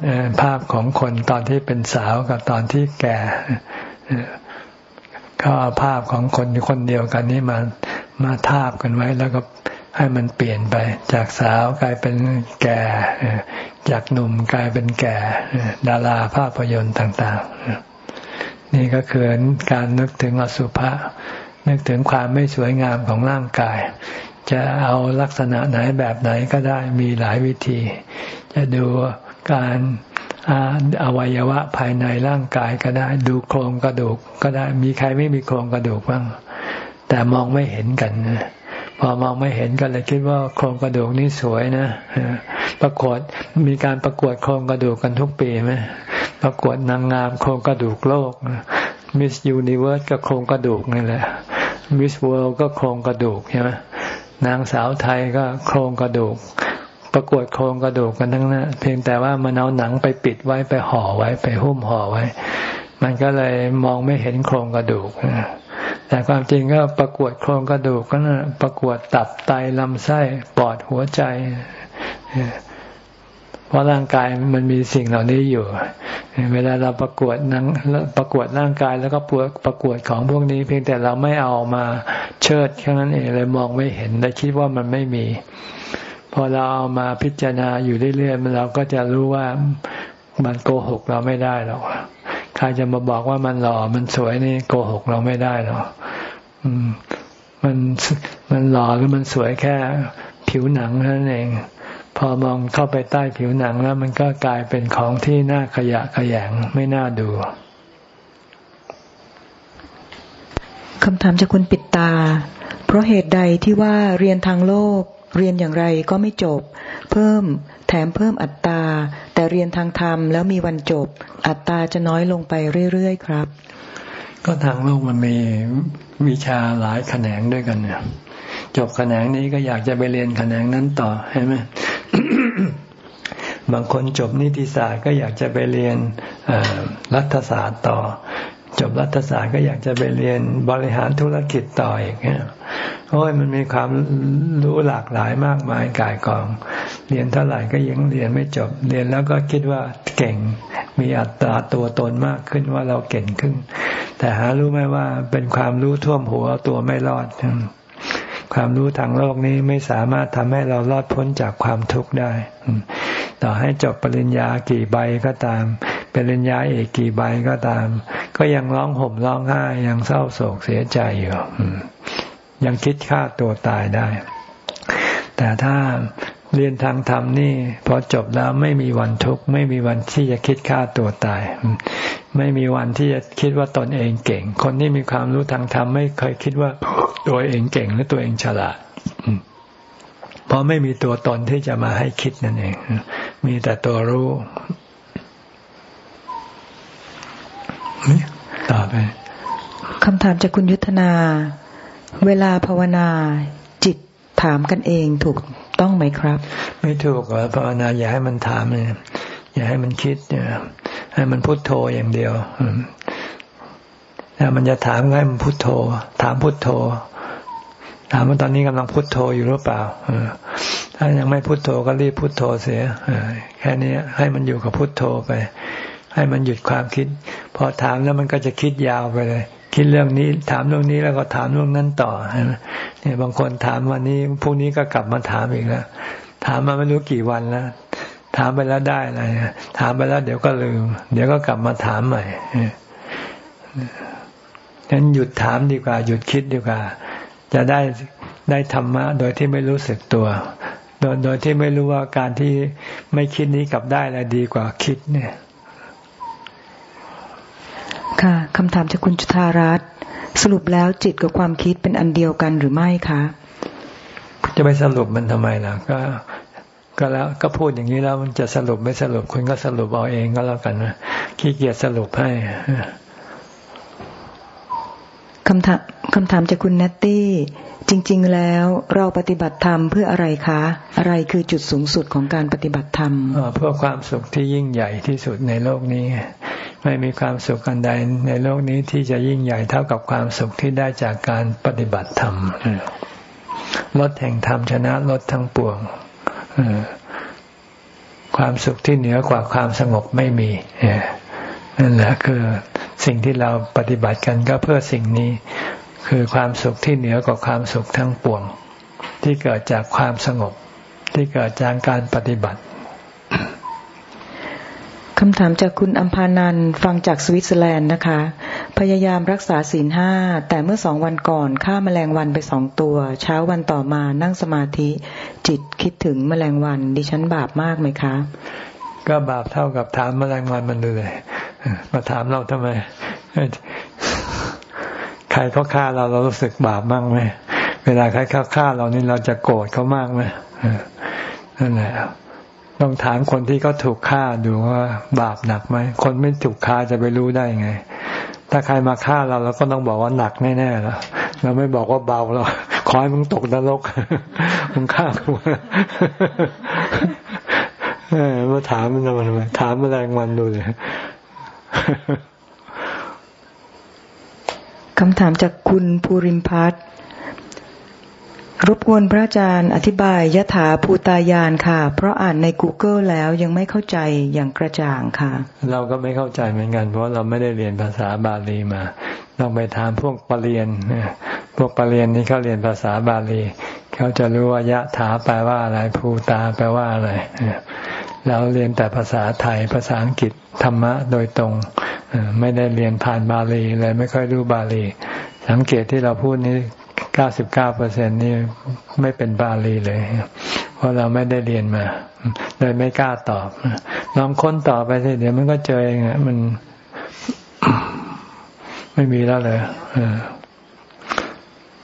[SPEAKER 1] ภาพของคนตอนที่เป็นสาวกับตอนที่แก่เขาเอาภาพของคนคนเดียวกันนี้มามาทาบกันไว้ แล้วก็ให้มันเปลี่ยนไป จากสาวกลายเป็นแก่จากหนุ่มกลายเป็นแก่ดาราภาพยนตร์ต่าง ๆ นี่ก็คือการนึกถึงอสุภะ นึกถึงความไม่สวยงามของร่างกาย จะเอาลักษณะไหนแบบไหนก็ได้มีหลายวิธี จะดูการอวัยวะภายในร่างกายก็ได้ ดูโครงกระดูกก็ได้มีใครไม่มีโครงกระดูกบ้าง แต่มองไม่เห็นกันพอมองไม่เห็นก็เลยคิดว่าโครงกระดูกนี่สวยนะประกวดมีการประกวดโครงกระดูกกันทุกปีไหมประกวดนางงามโครงกระดูกโลก Miss Universe ก็โครงกระดูกนี่แหละ Miss World ก็โครงกระดูกใช่ไหมนางสาวไทยก็โครงกระดูก ประกวดโครงกระดูกกันทั้งนั้นเพียงแต่ว่ามันเอาหนังไปปิดไว้ไปห่อไว้ไปหุ้มห่อไว้ มันก็เลยมองไม่เห็นโครงกระดูกแต่ความจริงก็ประกวดโครงกระดูกก็นะประกวดตับไตลำไส้ปอดหัวใจ เพราะร่างกายมันมีสิ่งเหล่านี้อยู่ เวลาเราประกวดนั่งประกวดร่างกายแล้วก็ปวดประกวดของพวกนี้ เพียงแต่เราไม่เอามาเชิดแค่นั้นเองเลยมองไม่เห็นเลยคิดว่ามันไม่มี พอเราเอามาพิจารณาอยู่เรื่อยๆเราก็จะรู้ว่ามันโกหกเราไม่ได้หรอกใครจะมาบอกว่ามันหล่อมันสวยนี่โกหกเราไม่ได้หรอกมันมันหล่อหรือมันสวยแค่ผิวหนังนั่นเอง พอมองเข้าไปใต้ผิวหนังแล้ว มันก็กลายเป็นของที่น่าขยะขยงไม่น่าดู
[SPEAKER 2] คำถามจากคุณปิดตา เพราะเหตุใดที่ว่าเรียนทางโลก เรียนอย่างไรก็ไม่จบ เพิ่มแถมเพิ่มอัตราแต่เรียนทางธรรมแล้วมีวันจบ อัตราจะน้อยลงไปเรื่อยๆครับ
[SPEAKER 1] ก็ทางโลกมันมีวิชาหลายแขนงด้วยกันเนี่ยจบแขนงนี้ก็อยากจะไปเรียนแขนงนั้นต่อใช่ไหม บางคนจบนิติศาสตร์ก็อยากจะไปเรียนรัฐศาสตร์ต่อ จบรัฐศาสตร์ก็อยากจะไปเรียนบริหารธุรกิจต่ออีกเนี่ยโอ้ยมันมีความรู้หลากหลายมากมายกายกอง เรียนเท่าไหร่ก็ยังเรียนไม่จบ เรียนแล้วก็คิดว่าเก่ง มีอัตราตัวตนมากขึ้นว่าเราเก่งขึ้น แต่หารู้ไหมว่าเป็นความรู้ท่วมหัวตัวไม่รอด ความรู้ทางโลกนี้ไม่สามารถทำให้เรารอดพ้นจากความทุกข์ได้ ต่อให้จบปริญญากี่ใบก็ตาม ปริญญาเอกกี่ใบก็ตาม ก็ยังร้องห่มร้องไห้ยังเศร้าโศกเสียใจอยู่ยังคิดฆ่าตัวตายได้ แต่ถ้า เรียนทางธรรมนี่พอจบแล้วไม่มีวันทุกข์ไม่มีวันที่จะคิดฆ่าตัวตาย ไม่มีวันที่จะคิดว่าตนเองเก่ง คนที่มีความรู้ทางธรรมไม่เคยคิดว่าตัวเองเก่งหรือตัวเองฉลาดเพราะไม่มีตัวตนที่จะมาให้คิดนั่นเอง มีแต่ตัวรู้ต่อไป
[SPEAKER 2] คำถามจากคุณยุทธนา เวลาภาวนาจิตถามกันเองถูก ต้องไหมครับ
[SPEAKER 1] ไม่ถูกหรอภาวนาอย่าให้มันถามเลยอย่าให้มันคิดเนี่ยให้มันพุโทโธอย่างเดียวถ้ามันจะถามให้มันพุโทโธ ถามพุโทโธ ถามว่าตอนนี้กำลังพุโทโธอยู่หรือเปล่าถ้ายังไม่พุโทโธก็รีบพุโทโธเสียแค่นี้ให้มันอยู่กับพุโทโธไป ให้มันหยุดความคิด พอถามแล้วมันก็จะคิดยาวไปเลย คิดเรื่องนี้ ถามเรื่องนี้แล้วก็ถามเรื่องนั้นต่อเนี่ยบางคนถามวันนี้พรุ่งนี้ก็กลับมาถามอีกแล้วถามมาไม่รู้กี่วันแล้วถามไปแล้วได้อะไรถามไปแล้วเดี๋ยวก็ลืม เดี๋ยวก็กลับมาถามใหม่ฉะนั้นหยุดถามดีกว่า หยุดคิดดีกว่า จะได้ได้ธรรมะ โดยที่ไม่รู้สึกตัว โดยโดยที่ไม่รู้ว่าการที่ไม่คิดนี้กลับได้แล้วดีกว่าคิดเนี่ย
[SPEAKER 2] ค่ะคำถามจากคุณจุธารัตน์สรุปแล้วจิตกับความคิดเป็นอันเดียวกันหรือไม่คะ
[SPEAKER 1] จะไปสรุปมันทำไมล่ะก็ก็แล้วก็พูดอย่างนี้แล้วมันจะสรุปไม่สรุปคุณก็สรุปเอาเองก็แล้วกันนะขี้เกียจสรุปให้
[SPEAKER 2] คำถามคำถามจากคุณเนตตี้ จริง ๆ แล้วเราปฏิบัติธรรมเพื่ออะไรคะ อะไรคือจุดสูงสุดของการปฏิบัติธรรม
[SPEAKER 1] เพื่อความสุขที่ยิ่งใหญ่ที่สุดในโลกนี้ ไม่มีความสุขอันใดในโลกนี้ที่จะยิ่งใหญ่เท่ากับความสุขที่ได้จากการปฏิบัติธรรมลดแห่งธรรมชนะลดทั้งปวงความสุขที่เหนือกว่าความสงบไม่มีนั่นแหละคือสิ่งที่เราปฏิบัติกันก็เพื่อสิ่งนี้ คือความสุขที่เหนือกว่าความสุขทั้งปวง ที่เกิดจากความสงบ ที่เกิดจากการปฏิบัติ
[SPEAKER 2] คำถามจากคุณอัมพานันฟังจากสวิตเซอร์แลนด์นะคะ พยายามรักษาศีลห้า แต่เมื่อสองวันก่อนฆ่ามาแมลงวันไปสองตัว เช้าวันต่อมานั่งสมาธิ จิตคิดถึงมแมลงวัน ดิฉันบาปมากไหมคะ
[SPEAKER 1] ก็บาปเท่ากับถามมแมลงวันมันเลยมาถามเราทำไม ใครเขาฆ่าเราเรารู้สึกบาปมากไหมเวลาใครเขาฆ่าเรานี่เราจะโกรธเขามากไหมนั่นแหละต้องถามคนที่เขาถูกฆ่าดูว่าบาปหนักไหมคนไม่ถูกฆ่าจะไปรู้ได้ไง ถ้าใครมาฆ่าเราเราก็ต้องบอกว่าหนักแน่ๆแล้วเราไม่บอกว่าเบาเราขอให้มึงตกนรกมึงฆ่ากูมาถามมันทำไมถามแมลงวันดูเลย
[SPEAKER 2] คำถามจากคุณภูริมพัฒน์รบกวนพระอาจารย์อธิบายยถาภูตายานค่ะ เพราะอ่านใน Google แล้วยังไม่เข้าใจอย่างกระจ่างค่ะ
[SPEAKER 1] เราก็ไม่เข้าใจเหมือนกัน เพราะเราไม่ได้เรียนภาษาบาลีมาต้องไปถามพวกปรริญญาพวกปรริญญานี่เขาเรียนภาษาบาลี เขาจะรู้ว่ายะถาแปลว่าอะไรภูตาแปลว่าอะไร เราเรียนแต่ภาษาไทยภาษาอังกฤษธรรมะโดยตรง ไม่ได้เรียนผ่านบาลีเลยไม่ค่อยรู้บาลี สังเกตที่เราพูดนี้เก้าสิบเก้าเปอร์เซ็นนี่ไม่เป็นบาลีเลย เพราะเราไม่ได้เรียนมาเลยไม่กล้าตอบลองค้นต่อไปสิเดี๋ยวมันก็เจอเองอะมันไม่มีแล้วเลย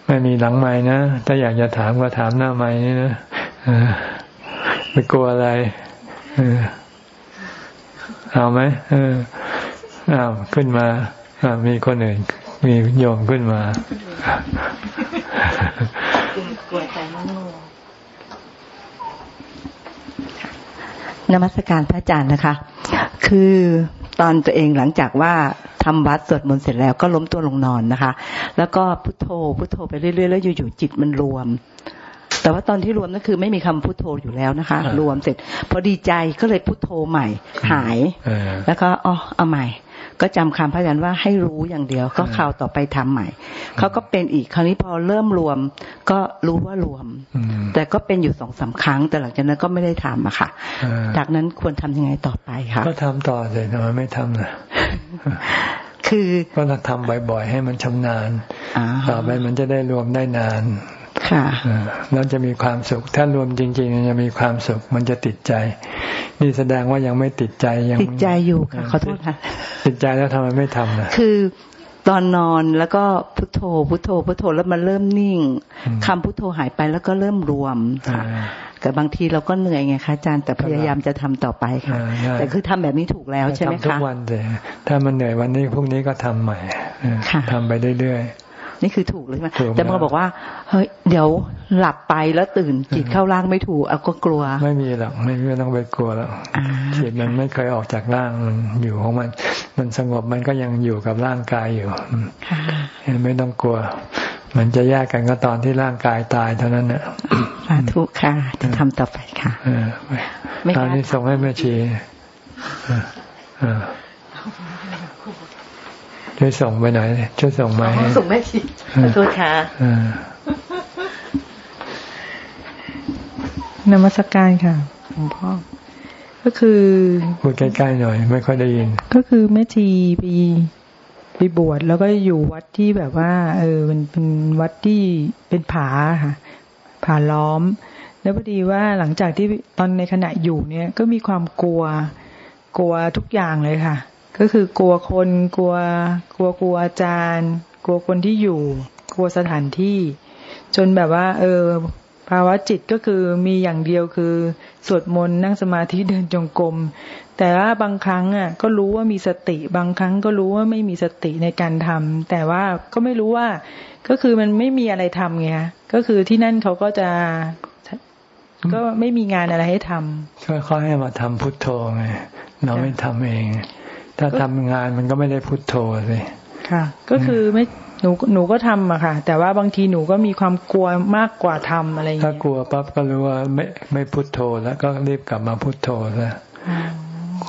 [SPEAKER 1] ไม่มีหลังไม้นะ ถ้าอยากจะถามก็ถามหน้าไม้นี่นะไม่กลัวอะไร เอาไหมเอออ้าวขึ้นมามีคนอื่น มีโยมขึ้นมา น
[SPEAKER 4] มัสการพระอาจารย์นะคะ คือตอนตัวเองหลังจากว่าทำวัดสวดมนต์เสร็จแล้วก็ล้มตัวลงนอนนะคะ แล้วก็พุโทโธพุโทโธไปเรื่อยๆแล้วอยู่ๆจิตมันรวม แต่ว่าตอนที่รวมนั่นคือไม่มีคำพุทโธอยู่แล้วนะคะ รวมเสร็จ พอดีใจก็เลยพุทโธใหม่ หายแล้วก็อ๋อเอาใหม่ ก็จำคำพระอาจารย์ว่าให้รู้อย่างเดียว ก็ข่าวต่อไปทำใหม่เขาก็เป็นอีกคราวนี้พอเริ่มรวม ก็รู้ว่ารวม แต่ก็เป็นอยู่สองสาครั้ง แต่หลังจากนั้นก็ไม่ได้ทำอะค่ะ จากนั้นควรทำยังไงต่อไปคะ
[SPEAKER 1] ก็ทำต่อเลยทำไมไม่ทำล่ะ
[SPEAKER 4] คือ
[SPEAKER 1] ก็ต้องทำบ่อยๆ ให้มันชำนาญต่อไปมันจะได้รวมได้นาน
[SPEAKER 4] ค่ะ
[SPEAKER 1] แล้วจะมีความสุข ถ้ารวมจริงๆจะมีความสุข มันจะติดใจ นี่แสดงว่ายังไม่ติดใจยัง
[SPEAKER 4] ติดใจอยู่ค่ะขอโทษค่ะ
[SPEAKER 1] ติดใจแล้วทำไมไม่ทำนะ
[SPEAKER 4] คือตอนนอนแล้วก็พุทโธ พุทโธ พุทโธแล้วมันเริ่มนิ่งคำพุทโธหายไปแล้วก็เริ่มรวมค่ะแต่บางทีเราก็เหนื่อยไงคะอาจารย์แต่พยายามจะทำต่อไปค่ะ แต่คือทำแบบนี้ถูกแล้วใช่ไหมคะทุ
[SPEAKER 1] กวันเลยถ้ามันเหนื่อยวันนี้พรุ่งนี้ก็ทำใหม่ทำไปเรื่อยๆ
[SPEAKER 4] นี่คือถูกเลยใช่ไหมแต่พอบอกว่าเฮ้ยเดี๋ยวหลับไปแล้วตื่นจิตเข้าร่างไม่ถูกเอาก็กลัว
[SPEAKER 1] ไม่มีหรอกไม่ไม่ต้องไปกลัวแล้วจิตมันไม่เคยออกจากร่างมันอยู่ของมัน มันสงบมันก็ยังอยู่กับร่างกายอยู่ไม่ต้องกลัว มันจะแยกกันก็ตอนที่ร่างกายตายเท่านั้นน่ะ
[SPEAKER 4] สาธุค่ะจะทำต่อไปค่ะ
[SPEAKER 1] ไม่ตอนนี้ส่งให้แม่ชี ช่วยส่งไปหน่อยช่วยส่งมาให้
[SPEAKER 4] ส่งแม่ชีขอโทษค่ะ
[SPEAKER 2] นมัสการค่ะหลวงพ่อก็คือ
[SPEAKER 1] พูดใกล้ๆหน่อย ไม่ค่อยได้ยิน
[SPEAKER 2] ก็คือแม่ชีไปไปบวชแล้วก็อยู่วัดที่แบบว่า เออมันเป็นวัดที่เป็นผาค่ะผาล้อม แล้วพอดีว่าหลังจากที่ตอนในขณะอยู่เนี่ย ก็มีความกลัว กลัวทุกอย่างเลยค่ะ ก็คือกลัวคนกลัว กลัวกลัวอาจารย์ กลัวคนที่อยู่ กลัวสถานที่ จนแบบว่า เออ
[SPEAKER 5] ภาวะจิตก็คือมีอย่างเดียวคือสวดมนต์นั่งสมาธิเดินจงกรมแต่ว่าบางครั้งอะ ก็รู้ว่ามีสติ บางครั้งก็รู้ว่าไม่มีสติในการทำแต่ว่าก็ไม่รู้ว่า ก็คือมันไม่มีอะไรทำไงก็คือที่นั่นเขาก็จะก็ไม่มีงานอะไรให้ทำ
[SPEAKER 1] ก็เขาให้มาทำพุทโธไงเราไม่ทำเอง ถ้าทำงานมันก็ไม่ได้พุทโธเลย
[SPEAKER 5] ค่ะ ก็คือไม่หนูหนูก็ทำอะค่ะ แต่ว่าบางทีหนูก็มีความกลัวมากกว่าทำอะไรอย่างเงี้
[SPEAKER 1] ยถ้ากลัวปั๊บก็รู้ว่าไม่ไม่พุทโธแล้วก็รีบกลับมาพุทโธแล้ว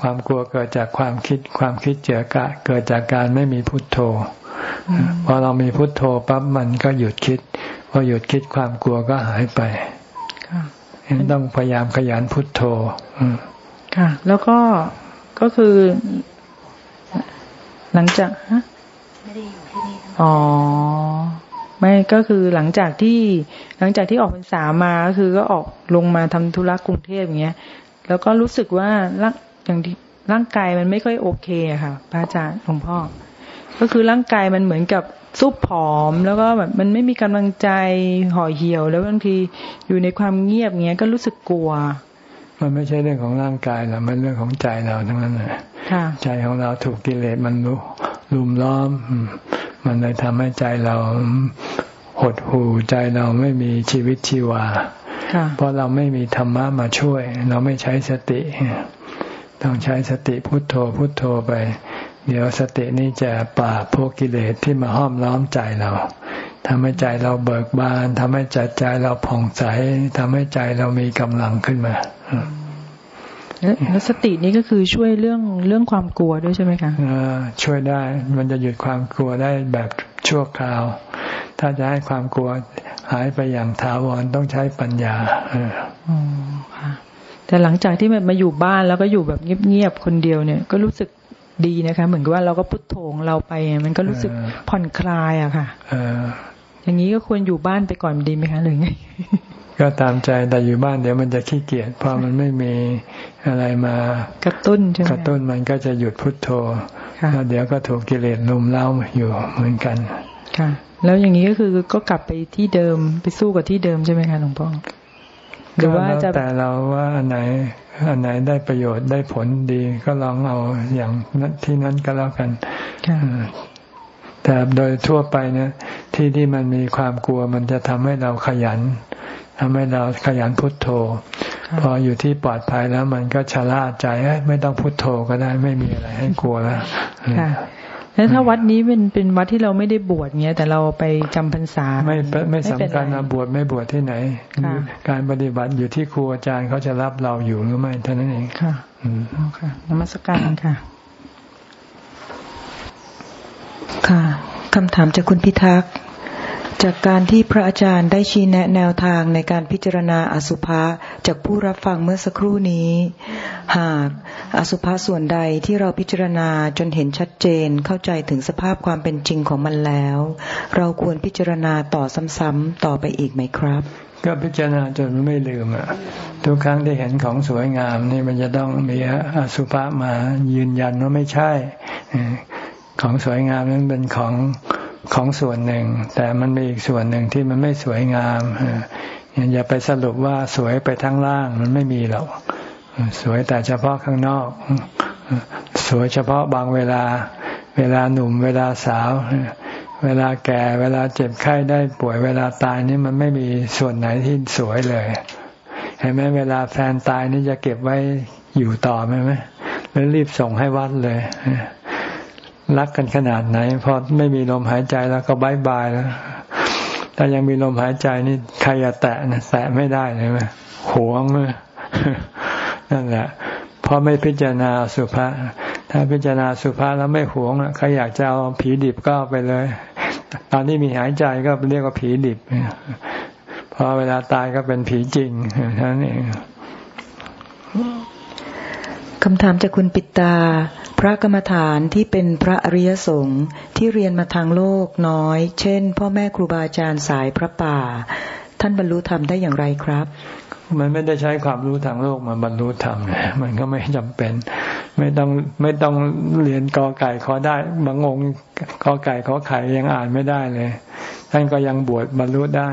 [SPEAKER 1] ความกลัวเกิดจากความคิดความคิดเจือกะเกิดจากการไม่มีพุทโธพอเรามีพุทโธปั๊บมันก็หยุดคิด พอหยุดคิดความกลัวก็หายไปเห็นต้องพยายามขยันพุทโธ
[SPEAKER 5] ค่ะ แล้วก็ก็คือ หลังจากฮะไม่ได้อยู่ที่นี่อ๋อไม่ก็คือหลังจากที่หลังจากที่ออกพรรษามาก็คือก็ออกลงมาทำธุระกรุงเทพอย่างเงี้ย แล้วก็รู้สึกว่าร่างอย่างที่ร่างกายมันไม่ค่อยโอเคค่ะพระอาจารย์หลวงพ่อ ก็คือร่างกายมันเหมือนกับซุปผอม แล้วก็แบบมันไม่มีกำลังใจห่อเหี่ยว แล้วบางทีอยู่ในความเงียบเงี้ยก็รู้สึกกลัว
[SPEAKER 1] มันไม่ใช่เรื่องของร่างกายหรอกมันเรื่องของใจเราทั้งนั้นเลยใจของเราถูกกิเลสมันรู้ลุมล้อม มันเลยทำให้ใจเราหดหู่ใจเราไม่มีชีวิตชีวา เพราะเราไม่มีธรรมะมาช่วย เราไม่ใช้สติ ต้องใช้สติพุทโธพุทโธไป เดี๋ยวสตินี้จะปราบพวกกิเลสที่มาห้อมล้อมใจเรา ทำให้ใจเราเบิกบานทำให้ใจใจเราผ่องใสทำให้ใจเรามีกำลังขึ้นมา
[SPEAKER 5] แล้วสตินี้ก็คือช่วยเรื่องเรื่องความกลัวด้วยใช่ไหมคะ
[SPEAKER 1] ช่วยได้ มันจะหยุดความกลัวได้แบบชั่วคราว ถ้าจะให้ความกลัวหายไปอย่างถาวรต้องใช้ปัญญาอ๋อ
[SPEAKER 5] ค่ะแต่หลังจากที่มันมาอยู่บ้านแล้วก็อยู่แบบเงียบๆคนเดียวเนี่ย ก็รู้สึกดีนะคะ เหมือนกับว่าเราก็พุทโธงเราไป มันก็รู้สึกผ่อนคลายอะค่ะ อย่างนี้ก็ควรอยู่บ้านไปก่อนดีไหมคะหรือไง
[SPEAKER 1] ก็ตามใจแต่อยู่บ้านเดี๋ยวมันจะขี้เกียจพอมันไม่มีอะไรมา
[SPEAKER 5] กระตุ้นใช่ไหม
[SPEAKER 1] กระตุ้นมันก็จะหยุดพุทโธแล้วเดี๋ยวก็ถูกกิเลสลุมเล้าอยู่เหมือนกัน
[SPEAKER 5] ค่ะ แล้วอย่างนี้ก็คือก็กลับไปที่เดิมไปสู้กับที่เดิมใช่ไหมคะหลวงพ่อ
[SPEAKER 1] หรือว่าจะแต่เราว่าอันไหนอันไหนได้ประโยชน์ได้ผลดีก็ลองเอาอย่างที่นั้นก็แล้วกัน แต่โดยทั่วไปเนี่ยที่ที่มันมีความกลัวมันจะทำให้เราขยันทำให้เราขยันพุทโธ พออยู่ที่ปลอดภัยแล้วมันก็ชะล่าใจไม่ต้องพุทโธก็ได้ไม่มีอะไรให้กลัวแล้ว
[SPEAKER 5] ค่ะแล้วถ้าวัดนี้เป็นเป็นวัดที่เราไม่ได้บวชเงี้ยแต่เราไปจำพรรษา
[SPEAKER 1] ไม่ไม่สำคัญนะบวชไม่บวชที่ไหน การปฏิบัติอยู่ที่ครูอาจารย์เขาจะรับเราอยู่หรือไม่เท่านั้นเอง
[SPEAKER 5] ค่ะอืมค่ะนมัสการค่ะ
[SPEAKER 2] ค่ะคำถามจากคุณพิทักษ์จากการที่พระอาจารย์ได้ชี้แนะแนวทางในการพิจารณาอสุภะจากผู้รับฟังเมื่อสักครู่นี้ หากอสุภะส่วนใดที่เราพิจารณาจนเห็นชัดเจนเข้าใจถึงสภาพความเป็นจริงของมันแล้ว เราควรพิจารณาต่อซ้ำๆต่อไปอีกไหมครับ
[SPEAKER 1] ก็พิจารณาจนไม่ลืมอะทุกครั้งที่เห็นของสวยงามนี่มันจะต้องมีอสุภะมายืนยันว่าไม่ใช่ ของสวยงามนั้นเป็นของของส่วนหนึ่ง แต่มันมีอีกส่วนหนึ่งที่มันไม่สวยงามอย่าไปสรุปว่าสวยไปทั้งล่างมันไม่มีหรอกสวยแต่เฉพาะข้างนอก สวยเฉพาะบางเวลา เวลาหนุ่ม เวลาสาว เวลาแก่ เวลาเจ็บไข้ได้ป่วยเวลาตายนี่มันไม่มีส่วนไหนที่สวยเลย เห็นไหมเวลาแฟนตายนี่จะเก็บไว้อยู่ต่อไหมไหมแล้วรีบส่งให้วัดเลย รักกันขนาดไหน พอไม่มีลมหายใจแล้วก็บายบายแล้วถ้ายังมีลมหายใจนี่ใครจะแตะนะแตะไม่ได้เลยไหมหวงนั่นแหละเพราะไม่พิจารณาสุภาษถ้าพิจารณาสุภาษแล้วไม่หวงใครอยากจะเอาผีดิบก็ไปเลย ตอนที่มีหายใจก็เรียกว่าผีดิบพอเวลาตายก็เป็นผีจริงนั่นเอง
[SPEAKER 2] คำถามจากคุณปิตา พระกรรมฐานที่เป็นพระอริยสงฆ์ที่เรียนมาทางโลกน้อย เช่น พ่อแม่ครูบาอาจารย์สายพระป่า ท่านบรรลุธรรมได้อย่างไรครับ
[SPEAKER 1] มันไม่ได้ใช้ความรู้ทางโลกมาบรรลุธรรมมันก็ไม่จำเป็น ไม่ต้องไม่ต้องเรียนกอไก่ขอได้บางองค์กอไก่ขอไข่ยังอ่านไม่ได้เลย ท่านก็ยังบวชบรรลุได้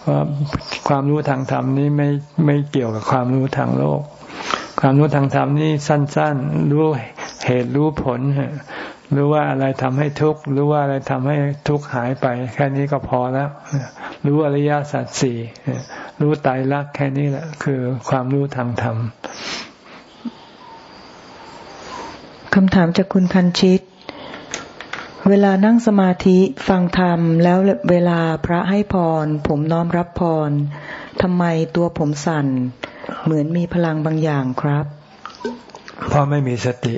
[SPEAKER 1] เพราะความรู้ทางธรรมนี้ไม่ไม่เกี่ยวกับความรู้ทางโลก ความรู้ทางธรรมนี่สั้น ๆ รู้เหตุรู้ผลรู้ว่าอะไรทำให้ทุกข์รู้ว่าอะไรทำให้ทุกข์หายไป แค่นี้ก็พอแล้วรู้อริยสัจสี่รู้ตายรักแค่นี้แหละ คือความรู้ทางธรรม
[SPEAKER 2] คำถามจากคุณคันชิต เวลานั่งสมาธิฟังธรรม แล้วเวลาพระให้พร ผมน้อมรับพรทำไมตัวผมสั่น เหมือนมีพลังบางอย่างครับ
[SPEAKER 1] เพราะไม่มีสติ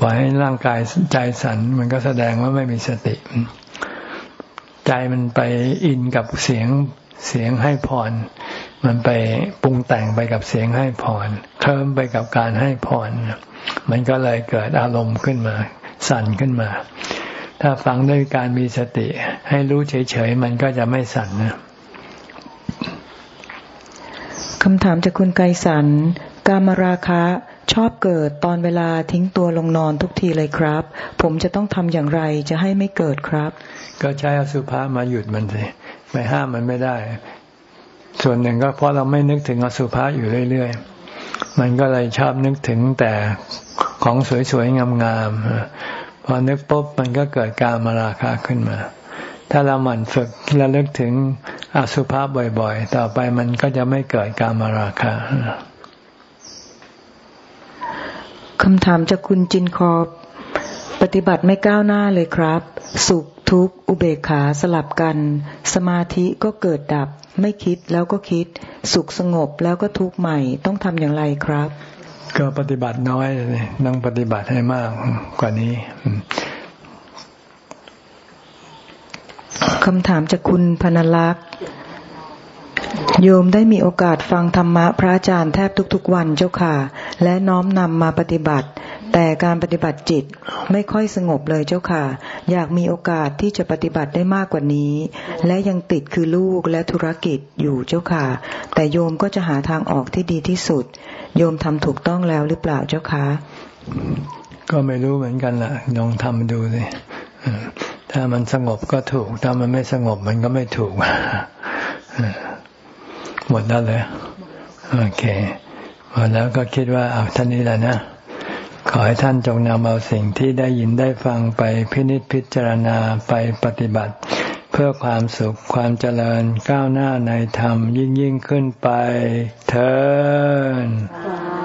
[SPEAKER 1] ปล่อยให้ร่างกายใจสั่นมันก็แสดงว่าไม่มีสติ ใจมันไปอินกับเสียงเสียงให้พร มันไปปรุงแต่งไปกับเสียงให้พรเคลิ้มไปกับการให้พร มันก็เลยเกิดอารมณ์ขึ้นมา สั่นขึ้นมา ถ้าฟังด้วยการมีสติ ให้รู้เฉยๆ มันก็จะไม่สั่นนะ
[SPEAKER 2] คำถามจากคุณไกสัน กามราคะชอบเกิดตอนเวลาทิ้งตัวลงนอนทุกทีเลยครับ ผมจะต้องทำอย่างไรจะให้ไม่เกิดครับ
[SPEAKER 1] ก็ใช้อสุภะมาหยุดมันสิไม่ห้ามมันไม่ได้ ส่วนหนึ่งก็เพราะเราไม่นึกถึงอสุภะอยู่เรื่อยๆ มันก็เลยชอบนึกถึงแต่ของสวยๆงามๆพอนึกปุ๊บมันก็เกิดการมาราคะขึ้นมา ถ้าเราหมั่นฝึกระลึกถึงอสุภะบ่อย ๆ ต่อไปมันก็จะไม่เกิดการมาราคะ
[SPEAKER 2] คำถามจากคุณจินคอบปฏิบัติไม่ก้าวหน้าเลยครับ สุขทุกข์อุเบกขาสลับกัน สมาธิก็เกิดดับ ไม่คิดแล้วก็คิด สุขสงบแล้วก็ทุกข์ใหม่ต้องทำอย่างไรครับ
[SPEAKER 1] ก็ปฏิบัติน้อยเลยต้องปฏิบัติให้มากกว่านี้
[SPEAKER 2] คำถามจากคุณพนลักษ์โยมได้มีโอกาสฟังธรรมะพระอาจารย์แทบทุกๆวันเจ้าค่ะ และน้อมนำมาปฏิบัติ แต่การปฏิบัติจิตไม่ค่อยสงบเลยเจ้าค่ะ อยากมีโอกาสที่จะปฏิบัติได้มากกว่านี้ และยังติดคือลูกและธุรกิจอยู่เจ้าค่ะ แต่โยมก็จะหาทางออกที่ดีที่สุด โยมทำถูกต้องแล้วหรือเปล่าเจ้าคะ
[SPEAKER 1] ก็ไม่รู้เหมือนกันล่ะลองทำดูเลย ถ้ามันสงบก็ถูก ถ้ามันไม่สงบมันก็ไม่ถูก หมดแล้วเลยโอเคหมดแล้วก็คิดว่าเอาท่านนี้แหละนะ ขอให้ท่านจงนำเอาสิ่งที่ได้ยินได้ฟังไปพินิจพิจารณาไปปฏิบัติ เพื่อความสุขความเจริญก้าวหน้าในธรรมยิ่งยิ่งขึ้นไปเถิด